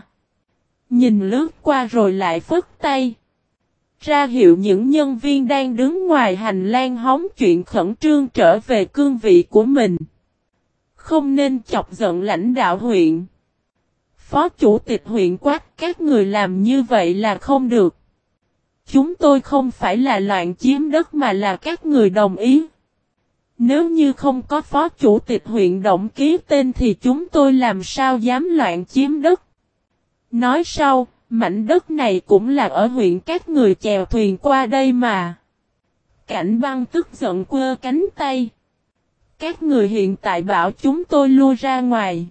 S1: Nhìn lướt qua rồi lại phất tay. Ra hiệu những nhân viên đang đứng ngoài hành lang hóng chuyện khẩn trương trở về cương vị của mình. Không nên chọc giận lãnh đạo huyện. Phó chủ tịch huyện quát các người làm như vậy là không được. Chúng tôi không phải là loạn chiếm đất mà là các người đồng ý. Nếu như không có phó chủ tịch huyện động ký tên thì chúng tôi làm sao dám loạn chiếm đất. Nói sau, mảnh đất này cũng là ở huyện các người chèo thuyền qua đây mà. Cảnh băng tức giận quơ cánh tay. Các người hiện tại bảo chúng tôi lui ra ngoài.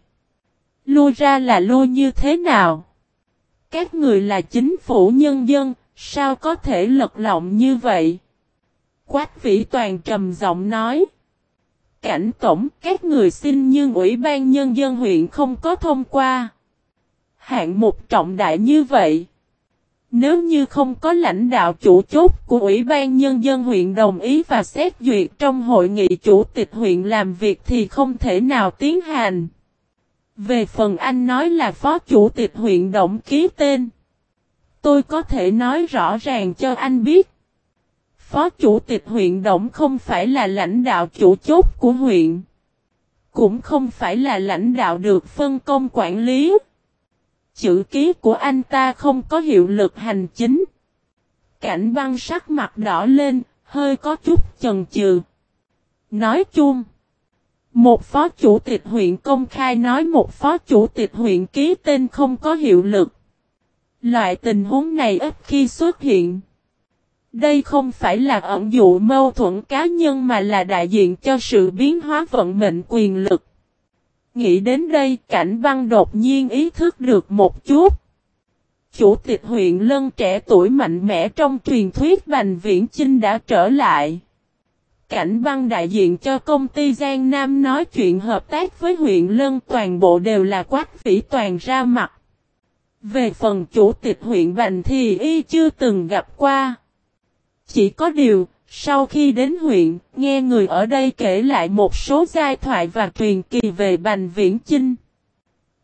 S1: Lui ra là lui như thế nào? Các người là chính phủ nhân dân, sao có thể lật lọng như vậy? Quách vĩ toàn trầm giọng nói. Cảnh tổng, các người xin nhưng Ủy ban Nhân dân huyện không có thông qua. Hạng mục trọng đại như vậy. Nếu như không có lãnh đạo chủ chốt của Ủy ban Nhân dân huyện đồng ý và xét duyệt trong hội nghị chủ tịch huyện làm việc thì không thể nào tiến hành. Về phần anh nói là phó chủ tịch huyện động ký tên. Tôi có thể nói rõ ràng cho anh biết. Phó chủ tịch huyện động không phải là lãnh đạo chủ chốt của huyện. Cũng không phải là lãnh đạo được phân công quản lý. Chữ ký của anh ta không có hiệu lực hành chính. Cảnh văn sắc mặt đỏ lên, hơi có chút chần chừ. Nói chung, một phó chủ tịch huyện công khai nói một phó chủ tịch huyện ký tên không có hiệu lực. Loại tình huống này ít khi xuất hiện. Đây không phải là ẩn dụ mâu thuẫn cá nhân mà là đại diện cho sự biến hóa vận mệnh quyền lực. Nghĩ đến đây, cảnh văn đột nhiên ý thức được một chút. Chủ tịch huyện Lân trẻ tuổi mạnh mẽ trong truyền thuyết Bành Viễn Chinh đã trở lại. Cảnh văn đại diện cho công ty Giang Nam nói chuyện hợp tác với huyện Lân toàn bộ đều là quách phỉ toàn ra mặt. Về phần chủ tịch huyện Bành thì y chưa từng gặp qua. Chỉ có điều, sau khi đến huyện, nghe người ở đây kể lại một số giai thoại và truyền kỳ về Bành Viễn Chinh.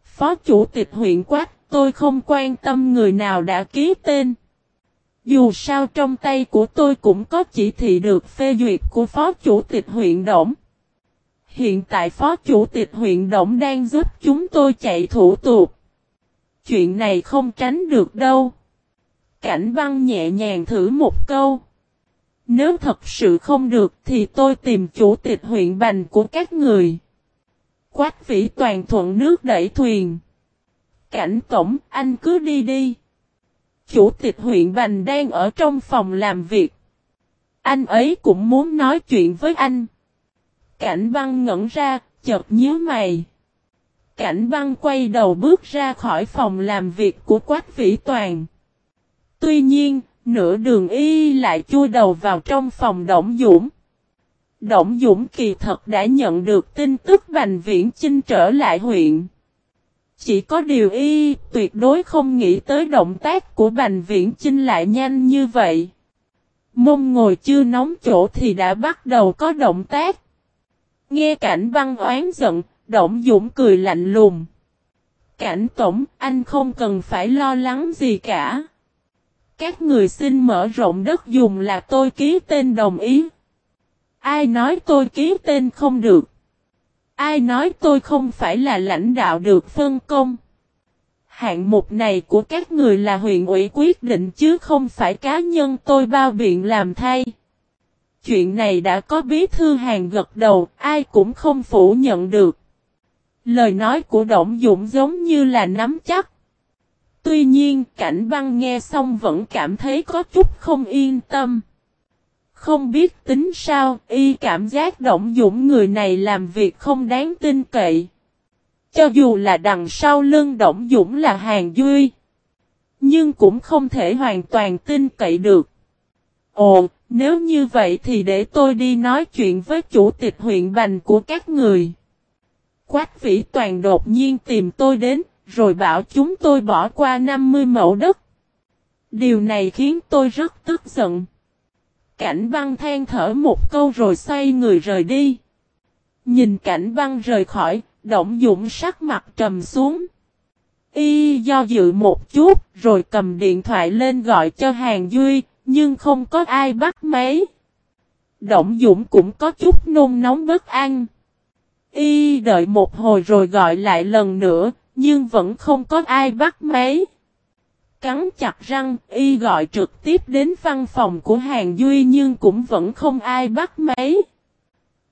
S1: Phó chủ tịch huyện quát, tôi không quan tâm người nào đã ký tên. Dù sao trong tay của tôi cũng có chỉ thị được phê duyệt của Phó Chủ tịch huyện Động. Hiện tại Phó Chủ tịch huyện Động đang giúp chúng tôi chạy thủ tục. Chuyện này không tránh được đâu. Cảnh băng nhẹ nhàng thử một câu. Nếu thật sự không được thì tôi tìm chủ tịch huyện bành của các người. Quách vĩ toàn thuận nước đẩy thuyền. Cảnh tổng, anh cứ đi đi. Chủ tịch huyện Bành đang ở trong phòng làm việc. Anh ấy cũng muốn nói chuyện với anh. Cảnh băng ngẩn ra, chợt nhíu mày. Cảnh băng quay đầu bước ra khỏi phòng làm việc của Quách Vĩ Toàn. Tuy nhiên, nửa đường y lại chui đầu vào trong phòng Động Dũng. Động Dũng kỳ thật đã nhận được tin tức Bành Viễn Chinh trở lại huyện. Chỉ có điều y tuyệt đối không nghĩ tới động tác của Bành Viễn Chinh lại nhanh như vậy. Mông ngồi chưa nóng chỗ thì đã bắt đầu có động tác. Nghe cảnh băng oán giận, Động Dũng cười lạnh lùng. Cảnh tổng, anh không cần phải lo lắng gì cả. Các người xin mở rộng đất dùng là tôi ký tên đồng ý. Ai nói tôi ký tên không được? Ai nói tôi không phải là lãnh đạo được phân công? Hạng mục này của các người là huyện ủy quyết định chứ không phải cá nhân tôi bao biện làm thay. Chuyện này đã có bí thư hàng gật đầu, ai cũng không phủ nhận được. Lời nói của Động Dũng giống như là nắm chắc. Tuy nhiên, cảnh băng nghe xong vẫn cảm thấy có chút không yên tâm. Không biết tính sao, y cảm giác động dũng người này làm việc không đáng tin cậy. Cho dù là đằng sau lưng động dũng là hàng duy. Nhưng cũng không thể hoàn toàn tin cậy được. Ồ, nếu như vậy thì để tôi đi nói chuyện với chủ tịch huyện bành của các người. Quách vĩ toàn đột nhiên tìm tôi đến, rồi bảo chúng tôi bỏ qua 50 mẫu đất. Điều này khiến tôi rất tức giận. Cảnh băng than thở một câu rồi xoay người rời đi. Nhìn cảnh băng rời khỏi, động dũng sắc mặt trầm xuống. Y do dự một chút, rồi cầm điện thoại lên gọi cho Hàng Duy, nhưng không có ai bắt máy. Động Dũng cũng có chút nôn nóng bất an. Y đợi một hồi rồi gọi lại lần nữa, nhưng vẫn không có ai bắt máy. Cắn chặt răng, y gọi trực tiếp đến văn phòng của Hàng Duy nhưng cũng vẫn không ai bắt máy.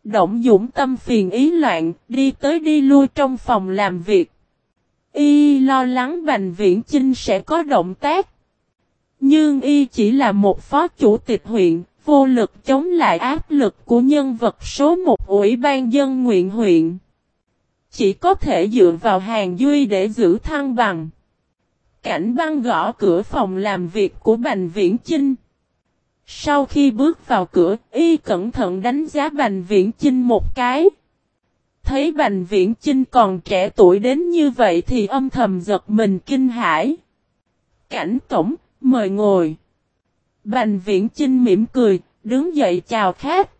S1: Động Dũng tâm phiền ý loạn, đi tới đi lui trong phòng làm việc. Y lo lắng Bành Viễn Chinh sẽ có động tác. Nhưng Y chỉ là một phó chủ tịch huyện, vô lực chống lại áp lực của nhân vật số một ủy ban dân nguyện huyện. Chỉ có thể dựa vào hàng duy để giữ thăng bằng. Cảnh băng gõ cửa phòng làm việc của Bành Viễn Chinh. Sau khi bước vào cửa, y cẩn thận đánh giá Bành Viễn Chinh một cái. Thấy Bành Viễn Chinh còn trẻ tuổi đến như vậy thì âm thầm giật mình kinh hãi. Cảnh tổng, mời ngồi. Bành Viễn Chinh mỉm cười, đứng dậy chào khách.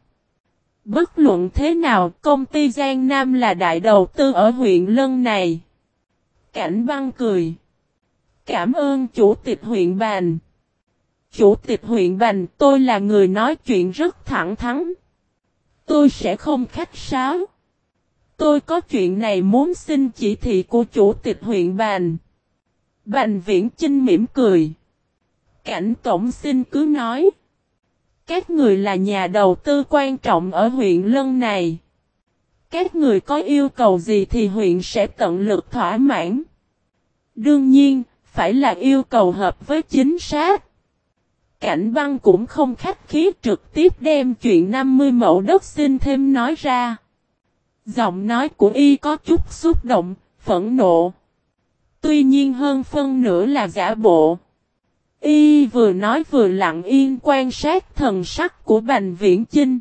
S1: Bất luận thế nào, công ty Giang Nam là đại đầu tư ở huyện Lân này. Cảnh băng cười. Cảm ơn chủ tịch huyện Bành. Chủ tịch huyện Bành, tôi là người nói chuyện rất thẳng thắn. Tôi sẽ không khách sáo. Tôi có chuyện này muốn xin chỉ thị của chủ tịch huyện Bành. Bành Viễn Chinh mỉm cười. Cảnh tổng xin cứ nói. Các người là nhà đầu tư quan trọng ở huyện Lân này. Các người có yêu cầu gì thì huyện sẽ tận lực thỏa mãn. Đương nhiên, phải là yêu cầu hợp với chính xác. Cảnh băng cũng không khách khí trực tiếp đem chuyện 50 mẫu đất xin thêm nói ra. Giọng nói của y có chút xúc động, phẫn nộ. Tuy nhiên hơn phân nửa là giả bộ. Y vừa nói vừa lặng yên quan sát thần sắc của Bành Viễn Chinh.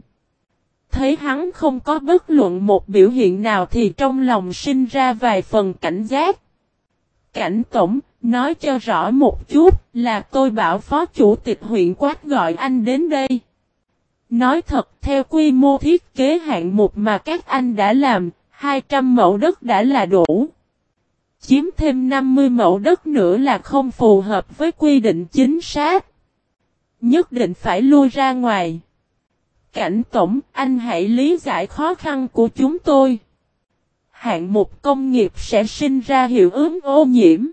S1: Thấy hắn không có bất luận một biểu hiện nào thì trong lòng sinh ra vài phần cảnh giác. Cảnh tổng, nói cho rõ một chút là tôi bảo phó chủ tịch huyện quát gọi anh đến đây. Nói thật theo quy mô thiết kế hạng mục mà các anh đã làm, 200 mẫu đất đã là đủ. Chiếm thêm 50 mẫu đất nữa là không phù hợp với quy định chính xác. Nhất định phải lui ra ngoài. Cảnh tổng, anh hãy lý giải khó khăn của chúng tôi. Hạng mục công nghiệp sẽ sinh ra hiệu ứng ô nhiễm.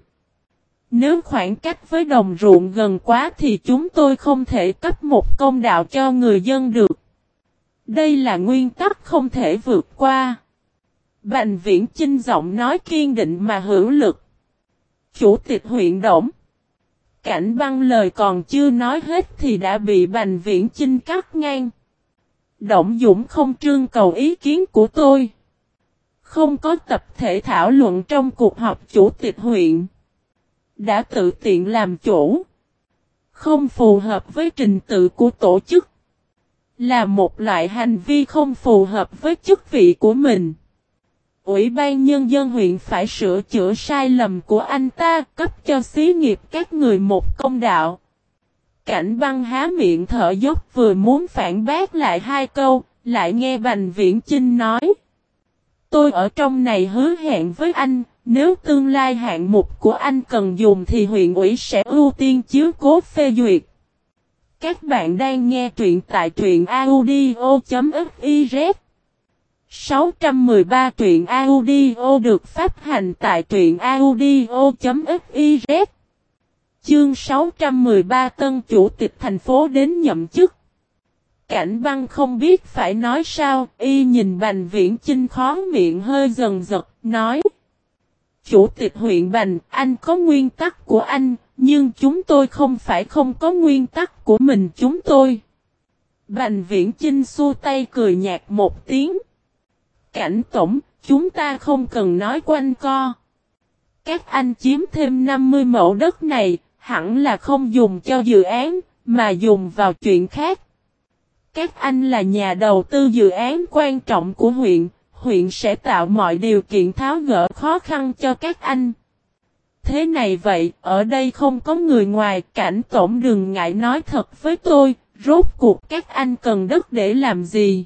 S1: Nếu khoảng cách với đồng ruộng gần quá thì chúng tôi không thể cấp một công đạo cho người dân được. Đây là nguyên tắc không thể vượt qua. Bành viễn chinh giọng nói kiên định mà hữu lực. Chủ tịch huyện Động. Cảnh băng lời còn chưa nói hết thì đã bị bành viễn chinh cắt ngang. Động Dũng không trương cầu ý kiến của tôi. Không có tập thể thảo luận trong cuộc họp chủ tịch huyện. Đã tự tiện làm chủ. Không phù hợp với trình tự của tổ chức. Là một loại hành vi không phù hợp với chức vị của mình. Ủy ban Nhân dân huyện phải sửa chữa sai lầm của anh ta cấp cho xí nghiệp các người một công đạo. Cảnh băng há miệng thở dốc vừa muốn phản bác lại hai câu, lại nghe Bành Viễn Chinh nói. Tôi ở trong này hứa hẹn với anh, nếu tương lai hạng mục của anh cần dùng thì huyện ủy sẽ ưu tiên chiếu cố phê duyệt. Các bạn đang nghe truyện tại truyện audio.fif 613 truyện audio được phát hành tại truyện audio.fiz Chương 613 tân chủ tịch thành phố đến nhậm chức. Cảnh băng không biết phải nói sao, y nhìn Bành Viễn Chinh khó miệng hơi dần giật, nói. Chủ tịch huyện Bành, anh có nguyên tắc của anh, nhưng chúng tôi không phải không có nguyên tắc của mình chúng tôi. Bành Viễn Chinh xua tay cười nhạt một tiếng. Cảnh tổng, chúng ta không cần nói quanh co. Các anh chiếm thêm 50 mẫu đất này, hẳn là không dùng cho dự án, mà dùng vào chuyện khác. Các anh là nhà đầu tư dự án quan trọng của huyện, huyện sẽ tạo mọi điều kiện tháo gỡ khó khăn cho các anh. Thế này vậy, ở đây không có người ngoài, cảnh tổng đừng ngại nói thật với tôi, rốt cuộc các anh cần đất để làm gì.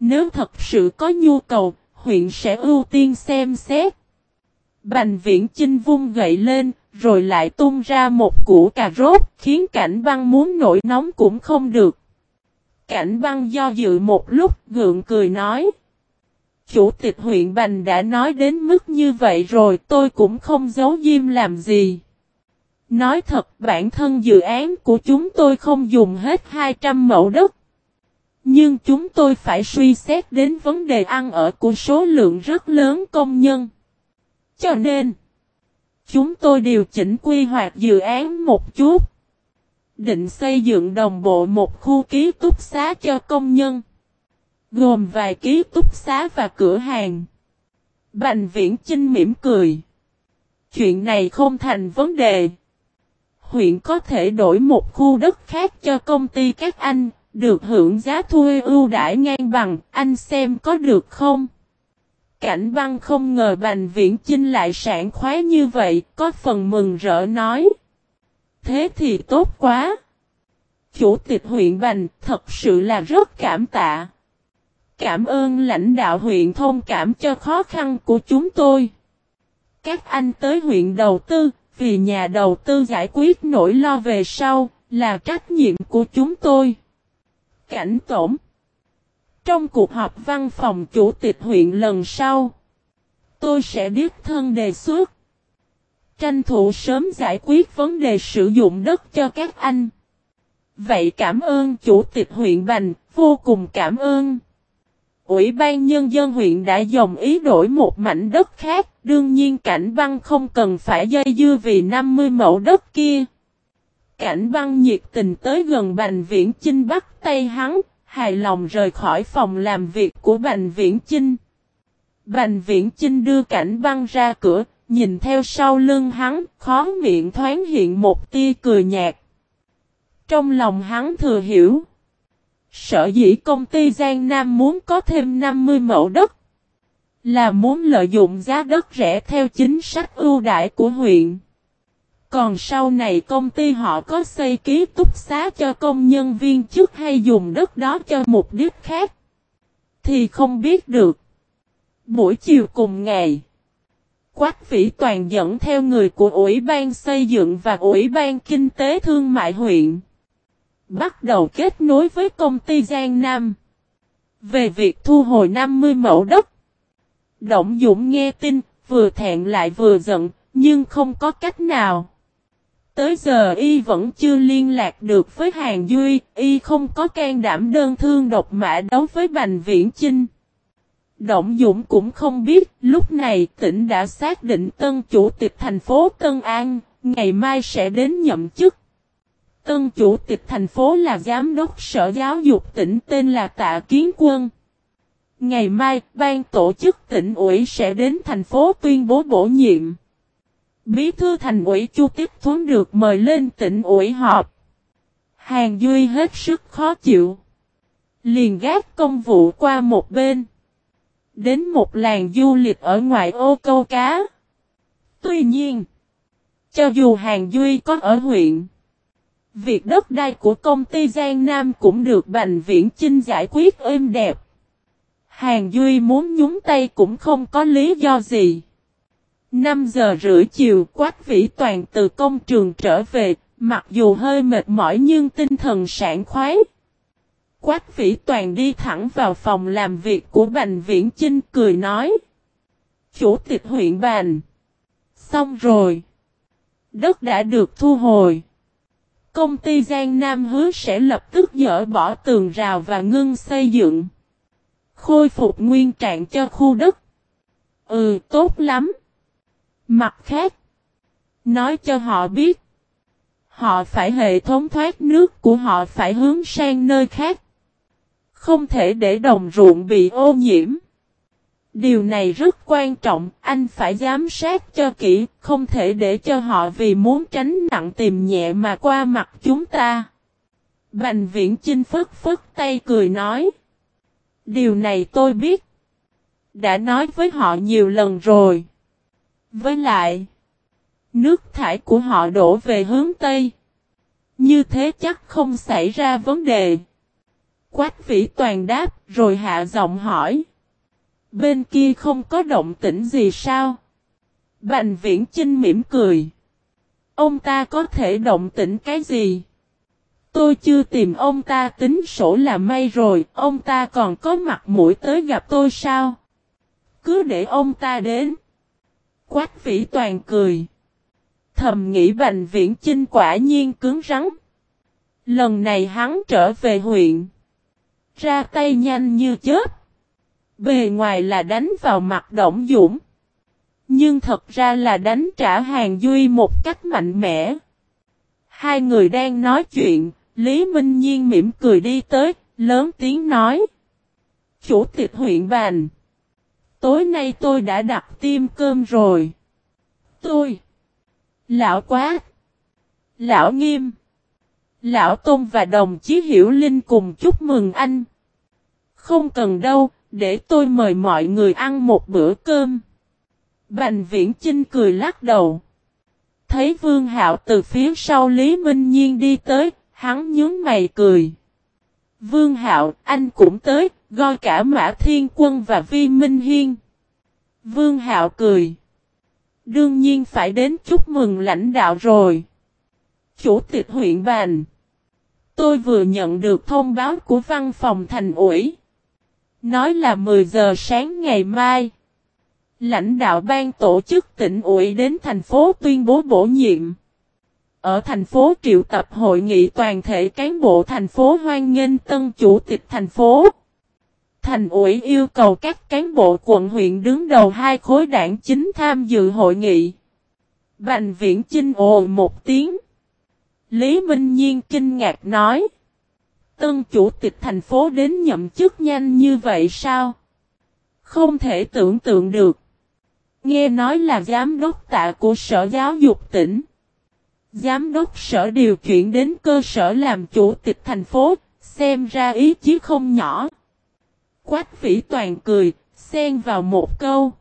S1: Nếu thật sự có nhu cầu, huyện sẽ ưu tiên xem xét. Bành viễn chinh vung gậy lên, rồi lại tung ra một củ cà rốt, khiến cảnh băng muốn nổi nóng cũng không được. Cảnh băng do dự một lúc, gượng cười nói. Chủ tịch huyện Bành đã nói đến mức như vậy rồi tôi cũng không giấu diêm làm gì. Nói thật bản thân dự án của chúng tôi không dùng hết 200 mẫu đất. Nhưng chúng tôi phải suy xét đến vấn đề ăn ở của số lượng rất lớn công nhân. Cho nên, chúng tôi điều chỉnh quy hoạch dự án một chút. Định xây dựng đồng bộ một khu ký túc xá cho công nhân. Gồm vài ký túc xá và cửa hàng. Bành viễn Trinh mỉm cười. Chuyện này không thành vấn đề. Huyện có thể đổi một khu đất khác cho công ty các anh, được hưởng giá thuê ưu đãi ngang bằng, anh xem có được không? Cảnh băng không ngờ Bành Viễn Chinh lại sản khoái như vậy, có phần mừng rỡ nói. Thế thì tốt quá. Chủ tịch huyện Bành thật sự là rất cảm tạ. Cảm ơn lãnh đạo huyện thông cảm cho khó khăn của chúng tôi. Các anh tới huyện đầu tư, vì nhà đầu tư giải quyết nỗi lo về sau, là trách nhiệm của chúng tôi. Cảnh tổng Trong cuộc họp văn phòng chủ tịch huyện lần sau, tôi sẽ đích thân đề xuất. Tranh thủ sớm giải quyết vấn đề sử dụng đất cho các anh. Vậy cảm ơn chủ tịch huyện Bành, vô cùng cảm ơn. Ủy ban Nhân dân huyện đã dòng ý đổi một mảnh đất khác, đương nhiên cảnh băng không cần phải dây dưa vì 50 mẫu đất kia. Cảnh băng nhiệt tình tới gần Bành Viễn Chinh bắt tay hắn, hài lòng rời khỏi phòng làm việc của Bành Viễn Chinh. Bành Viễn Chinh đưa cảnh băng ra cửa, nhìn theo sau lưng hắn, khó miệng thoáng hiện một tia cười nhạt. Trong lòng hắn thừa hiểu. Sở dĩ công ty Giang Nam muốn có thêm 50 mẫu đất. Là muốn lợi dụng giá đất rẻ theo chính sách ưu đãi của huyện. Còn sau này công ty họ có xây ký túc xá cho công nhân viên chức hay dùng đất đó cho mục đích khác. Thì không biết được. Buổi chiều cùng ngày. Quách Vĩ Toàn dẫn theo người của Ủy ban xây dựng và Ủy ban Kinh tế Thương mại huyện bắt đầu kết nối với công ty Giang Nam. Về việc thu hồi 50 mẫu đất. Động Dũng nghe tin, vừa thẹn lại vừa giận, nhưng không có cách nào. Tới giờ y vẫn chưa liên lạc được với Hàng Duy, y không có can đảm đơn thương độc mã đấu với Bành Viễn Chinh. Động Dũng cũng không biết, lúc này tỉnh đã xác định tân chủ tịch thành phố Tân An, ngày mai sẽ đến nhậm chức. Tân chủ tịch thành phố là giám đốc sở giáo dục tỉnh tên là Tạ Kiến Quân. Ngày mai, ban tổ chức tỉnh ủy sẽ đến thành phố tuyên bố bổ nhiệm. Bí thư thành ủy Chu Tiếp Thuấn được mời lên tỉnh ủy họp. Hàng Duy hết sức khó chịu. Liền gác công vụ qua một bên. Đến một làng du lịch ở ngoài ô câu cá. Tuy nhiên, cho dù Hàng Duy có ở huyện, Việc đất đai của công ty Giang Nam cũng được Bành Viễn Chinh giải quyết êm đẹp. Hàng Duy muốn nhúng tay cũng không có lý do gì. 5 giờ rưỡi chiều Quách Vĩ Toàn từ công trường trở về, mặc dù hơi mệt mỏi nhưng tinh thần sảng khoái. Quách Vĩ Toàn đi thẳng vào phòng làm việc của Bành Viễn Chinh cười nói. Chủ tịch huyện Bành. Xong rồi. Đất đã được thu hồi. Công ty Giang Nam hứa sẽ lập tức dỡ bỏ tường rào và ngưng xây dựng. Khôi phục nguyên trạng cho khu đất. Ừ, tốt lắm. Mặt khác, nói cho họ biết, họ phải hệ thống thoát nước của họ phải hướng sang nơi khác. Không thể để đồng ruộng bị ô nhiễm. Điều này rất quan trọng, anh phải giám sát cho kỹ, không thể để cho họ vì muốn tránh nặng tìm nhẹ mà qua mặt chúng ta. Bành viễn chinh phất phất tay cười nói. Điều này tôi biết. Đã nói với họ nhiều lần rồi. Với lại, nước thải của họ đổ về hướng Tây. Như thế chắc không xảy ra vấn đề. Quách vĩ toàn đáp rồi hạ giọng hỏi. Bên kia không có động tĩnh gì sao? Bành viễn Trinh mỉm cười. Ông ta có thể động tĩnh cái gì? Tôi chưa tìm ông ta tính sổ là may rồi, ông ta còn có mặt mũi tới gặp tôi sao? Cứ để ông ta đến. Quách vĩ toàn cười. Thầm nghĩ bành viễn Chinh quả nhiên cứng rắn. Lần này hắn trở về huyện. Ra tay nhanh như chớp. Bề ngoài là đánh vào mặt Động Dũng. Nhưng thật ra là đánh trả hàng Duy một cách mạnh mẽ. Hai người đang nói chuyện, Lý Minh Nhiên mỉm cười đi tới, lớn tiếng nói. Chủ tịch huyện Bành. Tối nay tôi đã đặt tiêm cơm rồi. Tôi. Lão quá. Lão nghiêm. Lão Tôn và đồng chí Hiểu Linh cùng chúc mừng anh. Không cần đâu, để tôi mời mọi người ăn một bữa cơm. Bành viễn Chinh cười lắc đầu. Thấy Vương Hạo từ phía sau Lý Minh Nhiên đi tới, hắn nhướng mày cười. Vương Hạo, anh cũng tới, gọi cả Mã Thiên Quân và Vi Minh Hiên. Vương Hạo cười. Đương nhiên phải đến chúc mừng lãnh đạo rồi. Chủ tịch huyện Bành. Tôi vừa nhận được thông báo của văn phòng thành ủy. Nói là 10 giờ sáng ngày mai. Lãnh đạo ban tổ chức tỉnh ủy đến thành phố tuyên bố bổ nhiệm. Ở thành phố triệu tập hội nghị toàn thể cán bộ thành phố hoan nghênh tân chủ tịch thành phố. Thành ủy yêu cầu các cán bộ quận huyện đứng đầu hai khối đảng chính tham dự hội nghị. Bành viễn chinh ồ một tiếng. Lý Minh Nhiên kinh ngạc nói. Tân chủ tịch thành phố đến nhậm chức nhanh như vậy sao? Không thể tưởng tượng được. Nghe nói là giám đốc tạ của sở giáo dục tỉnh. Giám đốc sở điều chuyển đến cơ sở làm chủ tịch thành phố, xem ra ý chí không nhỏ. Quách vĩ toàn cười, xen vào một câu.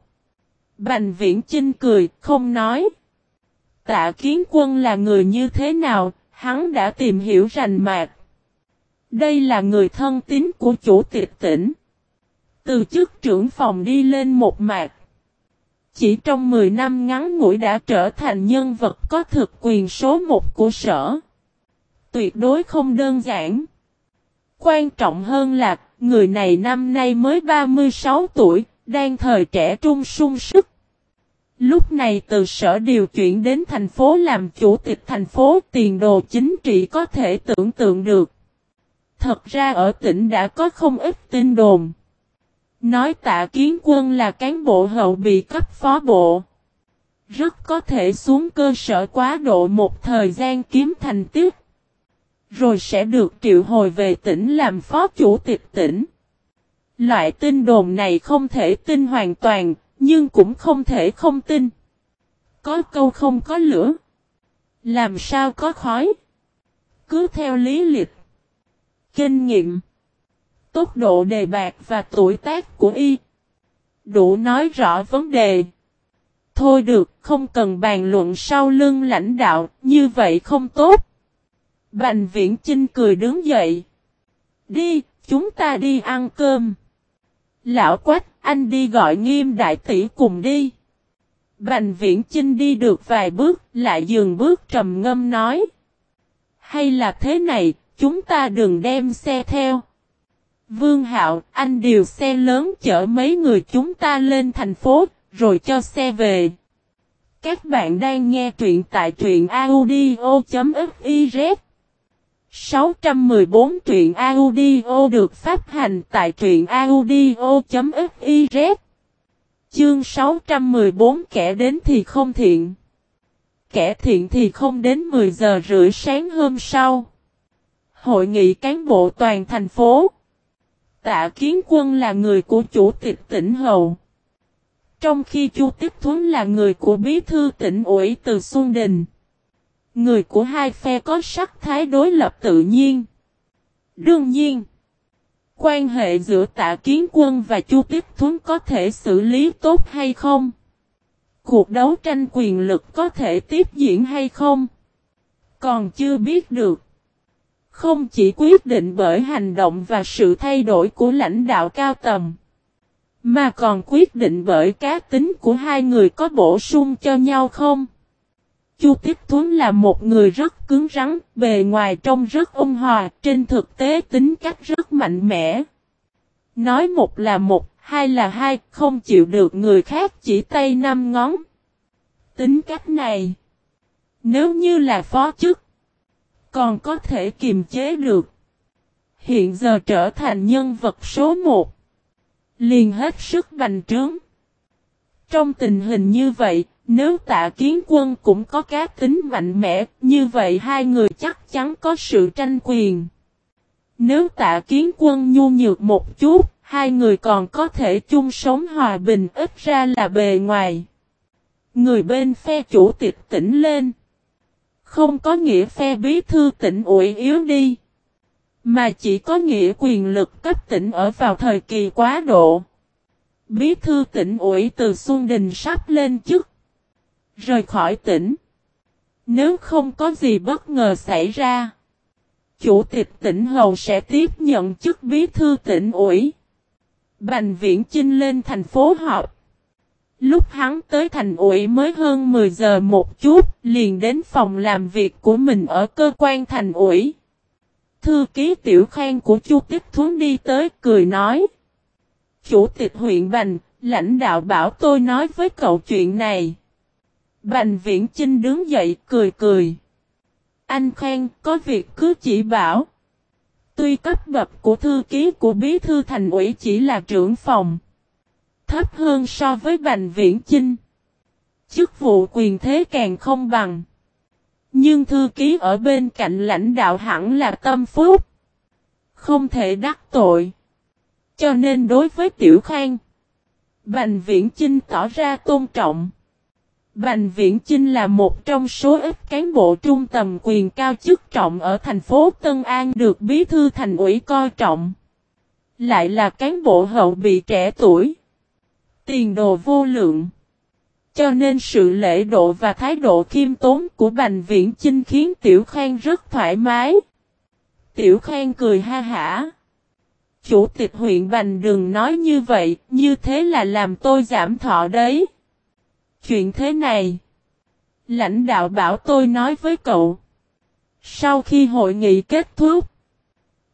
S1: Bành viễn chinh cười, không nói. Tạ kiến quân là người như thế nào, hắn đã tìm hiểu rành mạc. Đây là người thân tín của chủ tịch tỉnh. Từ chức trưởng phòng đi lên một mạc. Chỉ trong 10 năm ngắn ngủi đã trở thành nhân vật có thực quyền số một của sở. Tuyệt đối không đơn giản. Quan trọng hơn là, người này năm nay mới 36 tuổi, đang thời trẻ trung sung sức. Lúc này từ sở điều chuyển đến thành phố làm chủ tịch thành phố tiền đồ chính trị có thể tưởng tượng được. Thật ra ở tỉnh đã có không ít tin đồn. Nói tạ kiến quân là cán bộ hậu bị cấp phó bộ. Rất có thể xuống cơ sở quá độ một thời gian kiếm thành tiết rồi sẽ được triệu hồi về tỉnh làm phó chủ tịch tỉnh. Loại tin đồn này không thể tin hoàn toàn, nhưng cũng không thể không tin. Có câu không có lửa. Làm sao có khói? Cứ theo lý lịch. Kinh nghiệm. Tốc độ đề bạc và tuổi tác của y. Đủ nói rõ vấn đề. Thôi được, không cần bàn luận sau lưng lãnh đạo, như vậy không tốt. Bành viễn Chinh cười đứng dậy. Đi, chúng ta đi ăn cơm. Lão quách, anh đi gọi nghiêm đại tỷ cùng đi. Bành viễn Chinh đi được vài bước, lại dừng bước trầm ngâm nói. Hay là thế này, chúng ta đừng đem xe theo. Vương Hạo, anh điều xe lớn chở mấy người chúng ta lên thành phố, rồi cho xe về. Các bạn đang nghe truyện tại truyện audio.fif 614 truyện audio được phát hành tại truyện audio.fiz Chương 614 kẻ đến thì không thiện. Kẻ thiện thì không đến 10 giờ rưỡi sáng hôm sau. Hội nghị cán bộ toàn thành phố. Tạ Kiến Quân là người của chủ tịch tỉnh Hậu. Trong khi Chu Tiếp Thuấn là người của bí thư tỉnh ủy từ Xuân Đình. Người của hai phe có sắc thái đối lập tự nhiên. Đương nhiên, quan hệ giữa tạ kiến quân và Chu Tiếp Thuấn có thể xử lý tốt hay không? Cuộc đấu tranh quyền lực có thể tiếp diễn hay không? Còn chưa biết được. Không chỉ quyết định bởi hành động và sự thay đổi của lãnh đạo cao tầm. Mà còn quyết định bởi cá tính của hai người có bổ sung cho nhau không? Chu Tiết Thuấn là một người rất cứng rắn, bề ngoài trông rất ôn hòa, trên thực tế tính cách rất mạnh mẽ. Nói một là một, hai là hai, không chịu được người khác chỉ tay năm ngón. Tính cách này, nếu như là phó chức, còn có thể kiềm chế được. hiện giờ trở thành nhân vật số một. Liền hết sức bành trướng. Trong tình hình như vậy, nếu tạ kiến quân cũng có cá tính mạnh mẽ, như vậy hai người chắc chắn có sự tranh quyền. Nếu tạ kiến quân nhu nhược một chút, hai người còn có thể chung sống hòa bình ít ra là bề ngoài. Người bên phe chủ tịch tỉnh lên. Không có nghĩa phe bí thư tỉnh ủi yếu đi. Mà chỉ có nghĩa quyền lực cấp tỉnh ở vào thời kỳ quá độ. Bí thư tỉnh ủi từ Xuân Đình sắp lên chức. Rời khỏi tỉnh. Nếu không có gì bất ngờ xảy ra. Chủ tịch tỉnh Hầu sẽ tiếp nhận chức bí thư tỉnh ủi. Bành viễn chinh lên thành phố họp. Lúc hắn tới thành ủy mới hơn 10 giờ một chút, liền đến phòng làm việc của mình ở cơ quan thành ủy. Thư ký tiểu khen của Chu Tích Thuấn đi tới cười nói. Chủ tịch huyện Bành, lãnh đạo bảo tôi nói với cậu chuyện này. Bành viễn Trinh đứng dậy cười cười. Anh khen có việc cứ chỉ bảo. Tuy cấp bậc của thư ký của bí thư thành ủy chỉ là trưởng phòng. Thấp hơn so với Bành Viễn Chinh. Chức vụ quyền thế càng không bằng. Nhưng thư ký ở bên cạnh lãnh đạo hẳn là tâm phúc. Không thể đắc tội. Cho nên đối với Tiểu Khang, Bành Viễn Chinh tỏ ra tôn trọng. Bành Viễn Chinh là một trong số ít cán bộ trung tầm quyền cao chức trọng ở thành phố Tân An được bí thư thành ủy coi trọng. Lại là cán bộ hậu bị trẻ tuổi. Tiền đồ vô lượng. Cho nên sự lễ độ và thái độ khiêm tốn của Bành Viễn Chinh khiến Tiểu Khang rất thoải mái. Tiểu Khang cười ha hả. Chủ tịch huyện Bành đừng nói như vậy, như thế là làm tôi giảm thọ đấy. Chuyện thế này. Lãnh đạo bảo tôi nói với cậu. Sau khi hội nghị kết thúc,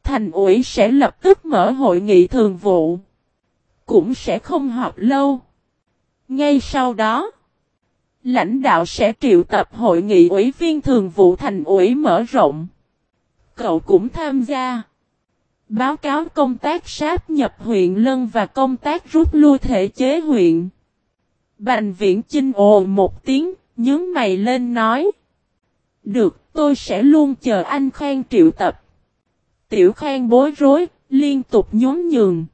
S1: thành ủy sẽ lập tức mở hội nghị thường vụ. Cũng sẽ không họp lâu. Ngay sau đó, lãnh đạo sẽ triệu tập hội nghị ủy viên thường vụ thành ủy mở rộng. Cậu cũng tham gia. Báo cáo công tác sáp nhập huyện Lân và công tác rút lui thể chế huyện. Bành viễn chinh ồ một tiếng, nhướng mày lên nói. Được, tôi sẽ luôn chờ anh Khang triệu tập. Tiểu Khang bối rối, liên tục nhún nhường.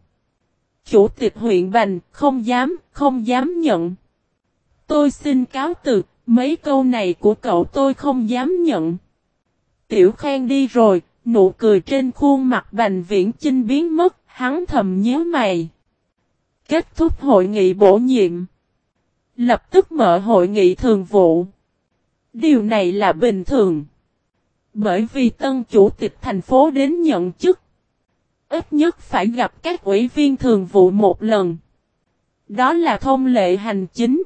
S1: Chủ tịch huyện Bành, không dám, không dám nhận. Tôi xin cáo từ, mấy câu này của cậu tôi không dám nhận. Tiểu Khang đi rồi, nụ cười trên khuôn mặt Bành Viễn Chinh biến mất, hắn thầm nhớ mày. Kết thúc hội nghị bổ nhiệm. Lập tức mở hội nghị thường vụ. Điều này là bình thường. Bởi vì tân chủ tịch thành phố đến nhận chức. Ít nhất phải gặp các ủy viên thường vụ một lần. Đó là thông lệ hành chính.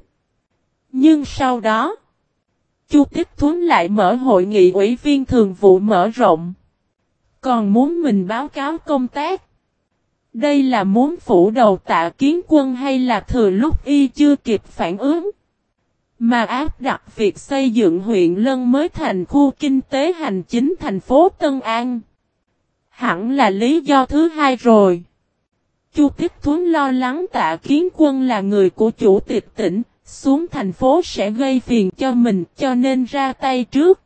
S1: Nhưng sau đó, Chu Tích Thuấn lại mở hội nghị ủy viên thường vụ mở rộng. Còn muốn mình báo cáo công tác. Đây là muốn phủ đầu tạ kiến quân hay là thừa lúc y chưa kịp phản ứng. Mà áp đặt việc xây dựng huyện Lân mới thành khu kinh tế hành chính thành phố Tân An. Hẳn là lý do thứ hai rồi. Chu Tiết Thuấn lo lắng tạ kiến quân là người của chủ tịch tỉnh, xuống thành phố sẽ gây phiền cho mình cho nên ra tay trước.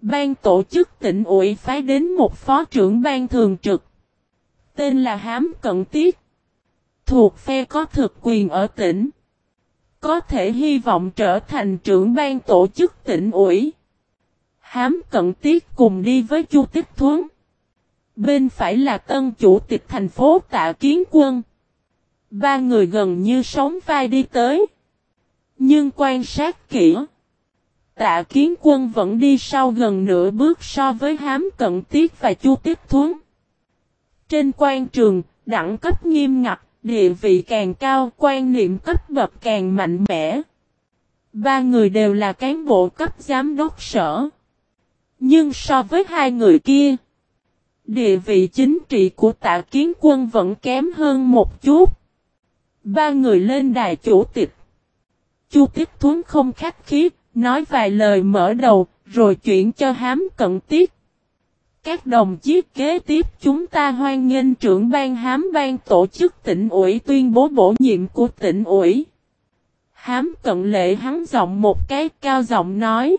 S1: Ban tổ chức tỉnh ủy phái đến một phó trưởng ban thường trực. Tên là Hám Cận Tiết. Thuộc phe có thực quyền ở tỉnh. Có thể hy vọng trở thành trưởng ban tổ chức tỉnh ủy. Hám Cận Tiết cùng đi với Chu Tích Thuấn. Bên phải là tân chủ tịch thành phố Tạ Kiến Quân. Ba người gần như sống vai đi tới. Nhưng quan sát kỹ. Tạ Kiến Quân vẫn đi sau gần nửa bước so với Hám Cận Tiết và Chu tiết Thuấn. Trên quan trường, đẳng cấp nghiêm ngặt, địa vị càng cao, quan niệm cấp bậc càng mạnh mẽ. Ba người đều là cán bộ cấp giám đốc sở. Nhưng so với hai người kia, Địa vị chính trị của tạ kiến quân vẫn kém hơn một chút. Ba người lên đài chủ tịch. Chu Tích Thuấn không khách khí, nói vài lời mở đầu, rồi chuyển cho hám cận tiết. Các đồng chí kế tiếp chúng ta hoan nghênh trưởng ban hám ban tổ chức tỉnh ủy tuyên bố bổ nhiệm của tỉnh ủy. Hám cận lệ hắn giọng một cái, cao giọng nói.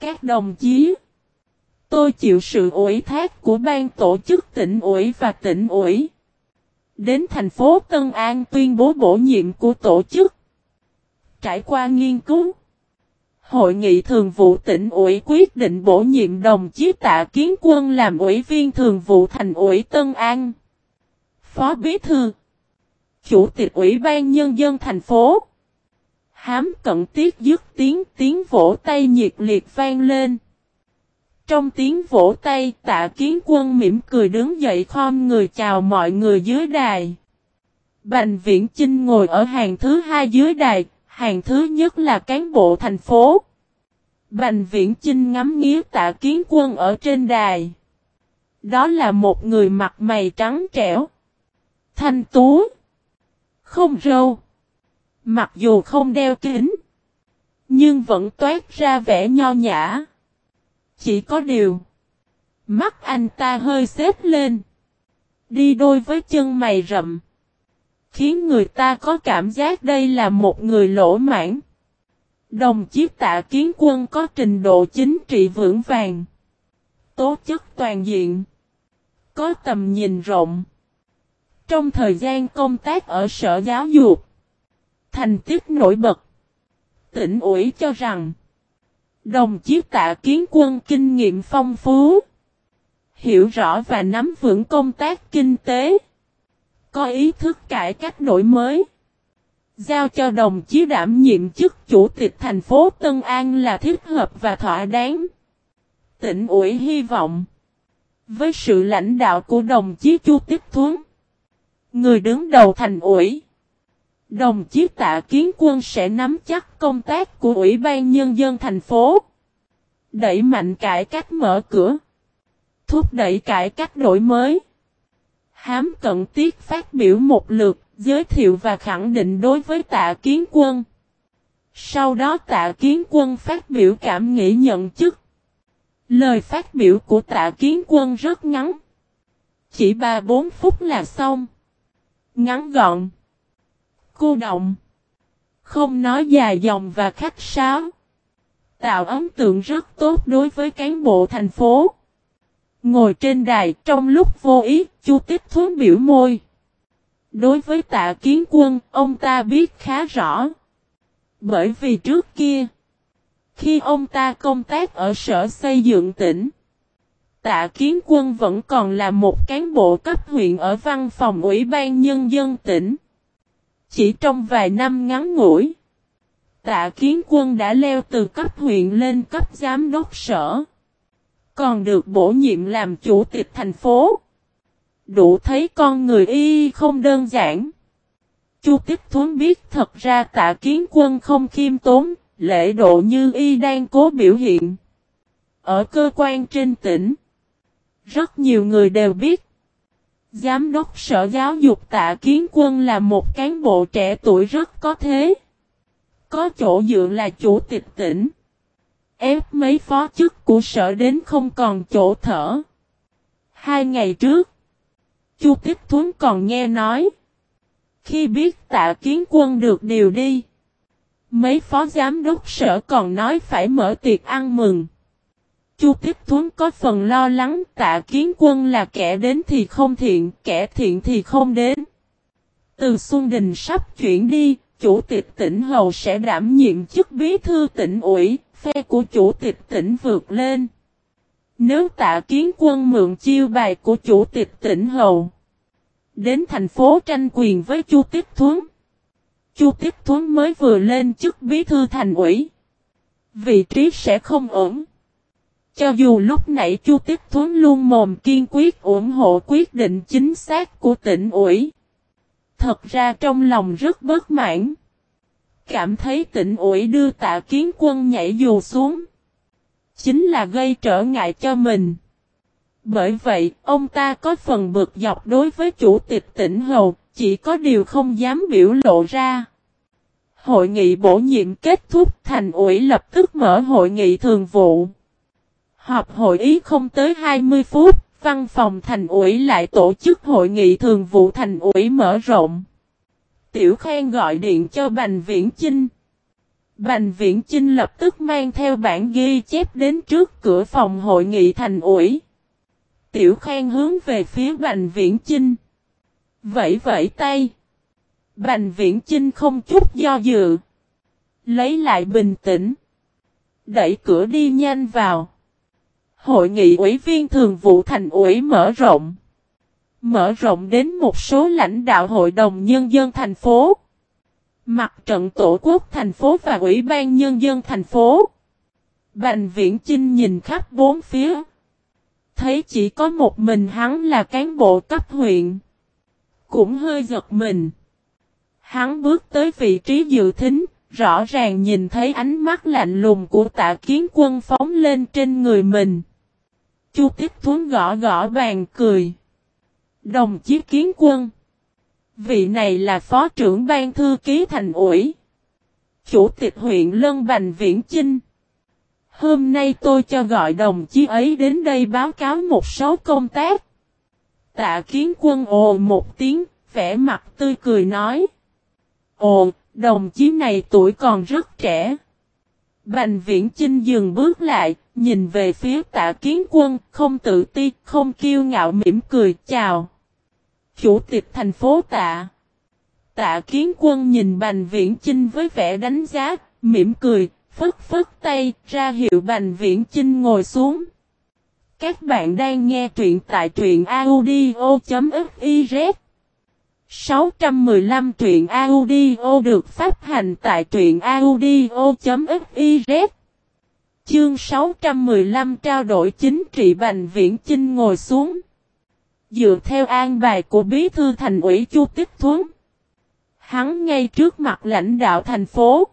S1: Các đồng chí. Tôi chịu sự ủy thác của ban tổ chức tỉnh ủy và tỉnh ủy. Đến thành phố Tân An tuyên bố bổ nhiệm của tổ chức. Trải qua nghiên cứu. Hội nghị thường vụ tỉnh ủy quyết định bổ nhiệm đồng chí tạ kiến quân làm ủy viên thường vụ thành ủy Tân An. Phó Bí Thư. Chủ tịch Ủy ban Nhân dân thành phố. Hám cận tiết dứt tiếng tiếng vỗ tay nhiệt liệt vang lên. Trong tiếng vỗ tay tạ kiến quân mỉm cười đứng dậy khom người chào mọi người dưới đài. Bành viễn Chinh ngồi ở hàng thứ hai dưới đài, hàng thứ nhất là cán bộ thành phố. Bành viễn Chinh ngắm nghía tạ kiến quân ở trên đài. Đó là một người mặt mày trắng trẻo. Thanh tú. Không râu. Mặc dù không đeo kính. Nhưng vẫn toát ra vẻ nho nhã. Chỉ có điều. Mắt anh ta hơi xếp lên. Đi đôi với chân mày rậm. Khiến người ta có cảm giác đây là một người lỗ mãn. Đồng chí tạ kiến quân có trình độ chính trị vững vàng. Tố chất toàn diện. Có tầm nhìn rộng. Trong thời gian công tác ở Sở Giáo dục. Thành tích nổi bật. Tỉnh ủy cho rằng. Đồng chí tạ kiến quân kinh nghiệm phong phú. Hiểu rõ và nắm vững công tác kinh tế. Có ý thức cải cách đổi mới. Giao cho đồng chí đảm nhiệm chức chủ tịch thành phố Tân An là thiết hợp và thỏa đáng. Tỉnh ủy hy vọng. Với sự lãnh đạo của đồng chí Chu Tiếp Thuấn. Người đứng đầu thành ủy. Đồng chí tạ kiến quân sẽ nắm chắc công tác của Ủy ban Nhân dân thành phố. Đẩy mạnh cải cách mở cửa. Thúc đẩy cải cách đổi mới. Hám cận tiết phát biểu một lượt, giới thiệu và khẳng định đối với tạ kiến quân. Sau đó tạ kiến quân phát biểu cảm nghĩ nhận chức. Lời phát biểu của tạ kiến quân rất ngắn. Chỉ 3-4 phút là xong. Ngắn gọn. Cô động. Không nói dài dòng và khách sáo. Tạo ấn tượng rất tốt đối với cán bộ thành phố. Ngồi trên đài trong lúc vô ý, Chu Tích Thuấn biểu môi. Đối với tạ kiến quân, ông ta biết khá rõ. Bởi vì trước kia, khi ông ta công tác ở sở xây dựng tỉnh, tạ kiến quân vẫn còn là một cán bộ cấp huyện ở văn phòng ủy ban nhân dân tỉnh. Chỉ trong vài năm ngắn ngủi, tạ kiến quân đã leo từ cấp huyện lên cấp giám đốc sở. Còn được bổ nhiệm làm chủ tịch thành phố. Đủ thấy con người y không đơn giản. Chu Tích Thuấn biết thật ra tạ kiến quân không khiêm tốn, lễ độ như y đang cố biểu hiện. Ở cơ quan trên tỉnh, rất nhiều người đều biết. Giám đốc Sở Giáo dục Tạ Kiến Quân là một cán bộ trẻ tuổi rất có thế. Có chỗ dựa là chủ tịch tỉnh ép mấy phó chức của sở đến không còn chỗ thở. Hai ngày trước, Chu Tích Thuấn còn nghe nói. Khi biết tạ kiến quân được điều đi, mấy phó giám đốc sở còn nói phải mở tiệc ăn mừng. Chu Tích Thuấn có phần lo lắng tạ kiến quân là kẻ đến thì không thiện, kẻ thiện thì không đến. Từ Xuân Đình sắp chuyển đi, chủ tịch tỉnh Hầu sẽ đảm nhiệm chức bí thư tỉnh ủy, phê của chủ tịch tỉnh vượt lên. Nếu tạ kiến quân mượn chiêu bài của chủ tịch tỉnh Hầu, đến thành phố tranh quyền với Chu Tiếp Thuấn. Chu Tiếp Thuấn mới vừa lên chức bí thư thành ủy. Vị trí sẽ không ổn. Cho dù lúc nãy Chu Tiếp Thuấn luôn mồm kiên quyết ủng hộ quyết định chính xác của tỉnh ủy. Thật ra trong lòng rất bất mãn. Cảm thấy tỉnh ủi đưa tạ kiến quân nhảy dù xuống. Chính là gây trở ngại cho mình. Bởi vậy, ông ta có phần bực dọc đối với chủ tịch tỉnh Hầu, chỉ có điều không dám biểu lộ ra. Hội nghị bổ nhiệm kết thúc thành ủy lập tức mở hội nghị thường vụ. Họp hội ý không tới 20 phút, văn phòng thành ủy lại tổ chức hội nghị thường vụ thành ủy mở rộng. Tiểu Khang gọi điện cho Bành Viễn Chinh. Bành Viễn Chinh lập tức mang theo bản ghi chép đến trước cửa phòng hội nghị thành ủi. Tiểu Khang hướng về phía Bành Viễn Chinh. Vẫy vẫy tay. Bành Viễn Chinh không chút do dự. Lấy lại bình tĩnh. Đẩy cửa đi nhanh vào. Hội nghị ủy viên thường vụ thành ủy mở rộng. Mở rộng đến một số lãnh đạo hội đồng nhân dân thành phố. Mặt trận tổ quốc thành phố và ủy ban nhân dân thành phố. Bành viễn Chinh nhìn khắp bốn phía. Thấy chỉ có một mình hắn là cán bộ cấp huyện. Cũng hơi giật mình. Hắn bước tới vị trí dự thính, rõ ràng nhìn thấy ánh mắt lạnh lùng của tạ kiến quân phóng lên trên người mình. Chu Tích Thuấn gõ gõ bàn cười. Đồng chí kiến quân. Vị này là phó trưởng ban thư ký thành ủy. Chủ tịch huyện Lân Bành Viễn Chinh. Hôm nay tôi cho gọi đồng chí ấy đến đây báo cáo một số công tác. Tạ kiến quân ồ một tiếng, vẻ mặt tươi cười nói. Ồ, đồng chí này tuổi còn rất trẻ. Bành viễn Chinh dừng bước lại, nhìn về phía tạ kiến quân, không tự ti, không kiêu ngạo mỉm cười, chào. Chủ tịch thành phố tạ. Tạ kiến quân nhìn Bành Viễn Chinh với vẻ đánh giá, mỉm cười, phất phất tay, ra hiệu Bành Viễn Chinh ngồi xuống. Các bạn đang nghe truyện tại truyện audio.fiz 615 truyện audio được phát hành tại truyện audio.fiz Chương 615 trao đổi chính trị Bành Viễn Chinh ngồi xuống. Dựa theo an bài của Bí Thư Thành ủy Chu Tích Thuấn. Hắn ngay trước mặt lãnh đạo thành phố.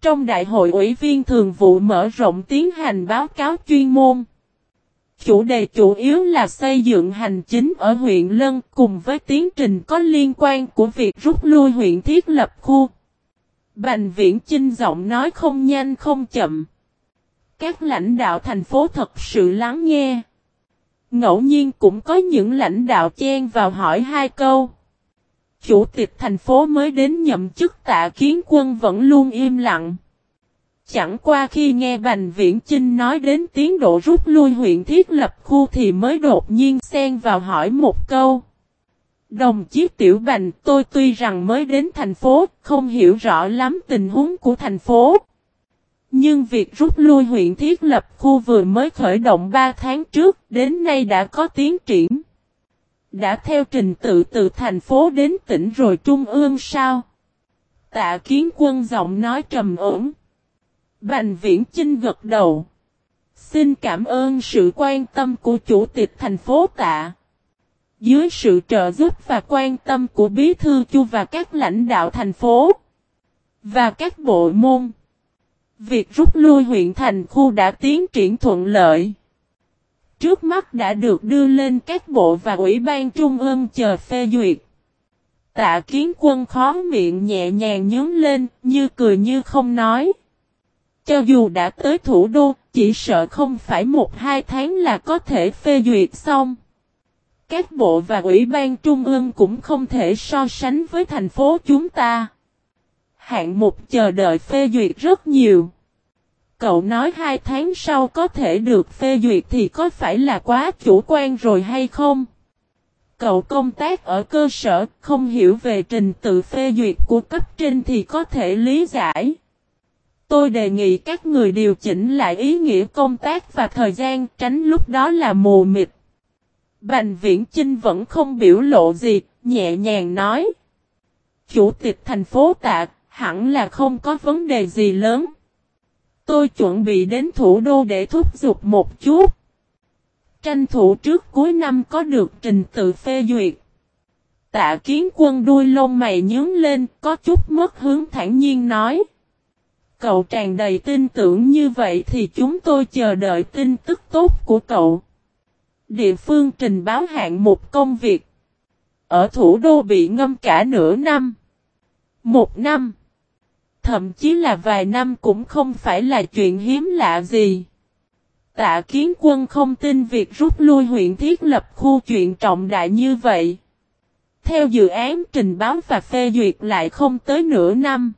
S1: Trong đại hội ủy viên thường vụ mở rộng tiến hành báo cáo chuyên môn. Chủ đề chủ yếu là xây dựng hành chính ở huyện Lân cùng với tiến trình có liên quan của việc rút lui huyện thiết lập khu. Bành viễn chinh giọng nói không nhanh không chậm. Các lãnh đạo thành phố thật sự lắng nghe. Ngẫu nhiên cũng có những lãnh đạo chen vào hỏi hai câu. Chủ tịch thành phố mới đến nhậm chức tạ kiến quân vẫn luôn im lặng. Chẳng qua khi nghe Bành Viễn Chinh nói đến tiến độ rút lui huyện thiết lập khu thì mới đột nhiên xen vào hỏi một câu. Đồng chí Tiểu Bành tôi tuy rằng mới đến thành phố, không hiểu rõ lắm tình huống của thành phố. Nhưng việc rút lui huyện thiết lập khu vừa mới khởi động 3 tháng trước, đến nay đã có tiến triển. Đã theo trình tự từ thành phố đến tỉnh rồi trung ương sao? Tạ kiến quân giọng nói trầm ổn. Bành viễn Chinh gật đầu. Xin cảm ơn sự quan tâm của chủ tịch thành phố tạ. Dưới sự trợ giúp và quan tâm của bí thư chu và các lãnh đạo thành phố và các bộ môn. Việc rút lui huyện thành khu đã tiến triển thuận lợi. Trước mắt đã được đưa lên các bộ và ủy ban trung ương chờ phê duyệt. Tạ kiến quân khó miệng nhẹ nhàng nhướng lên, như cười như không nói. Cho dù đã tới thủ đô, chỉ sợ không phải một hai tháng là có thể phê duyệt xong. Các bộ và ủy ban trung ương cũng không thể so sánh với thành phố chúng ta. Hạng mục chờ đợi phê duyệt rất nhiều. Cậu nói hai tháng sau có thể được phê duyệt thì có phải là quá chủ quan rồi hay không? Cậu công tác ở cơ sở không hiểu về trình tự phê duyệt của cấp trên thì có thể lý giải. Tôi đề nghị các người điều chỉnh lại ý nghĩa công tác và thời gian tránh lúc đó là mù mịt. Bành viễn Chinh vẫn không biểu lộ gì, nhẹ nhàng nói. Chủ tịch thành phố tạ, hẳn là không có vấn đề gì lớn. Tôi chuẩn bị đến thủ đô để thúc giục một chút. Tranh thủ trước cuối năm có được trình tự phê duyệt. Tạ kiến quân đuôi lông mày nhướng lên, có chút mất hướng thản nhiên nói. Cậu tràn đầy tin tưởng như vậy thì chúng tôi chờ đợi tin tức tốt của cậu. Địa phương trình báo hạng một công việc. Ở thủ đô bị ngâm cả nửa năm. Một năm. Thậm chí là vài năm cũng không phải là chuyện hiếm lạ gì. Tạ kiến quân không tin việc rút lui huyện thiết lập khu chuyện trọng đại như vậy. Theo dự án trình báo và phê duyệt lại không tới nửa năm.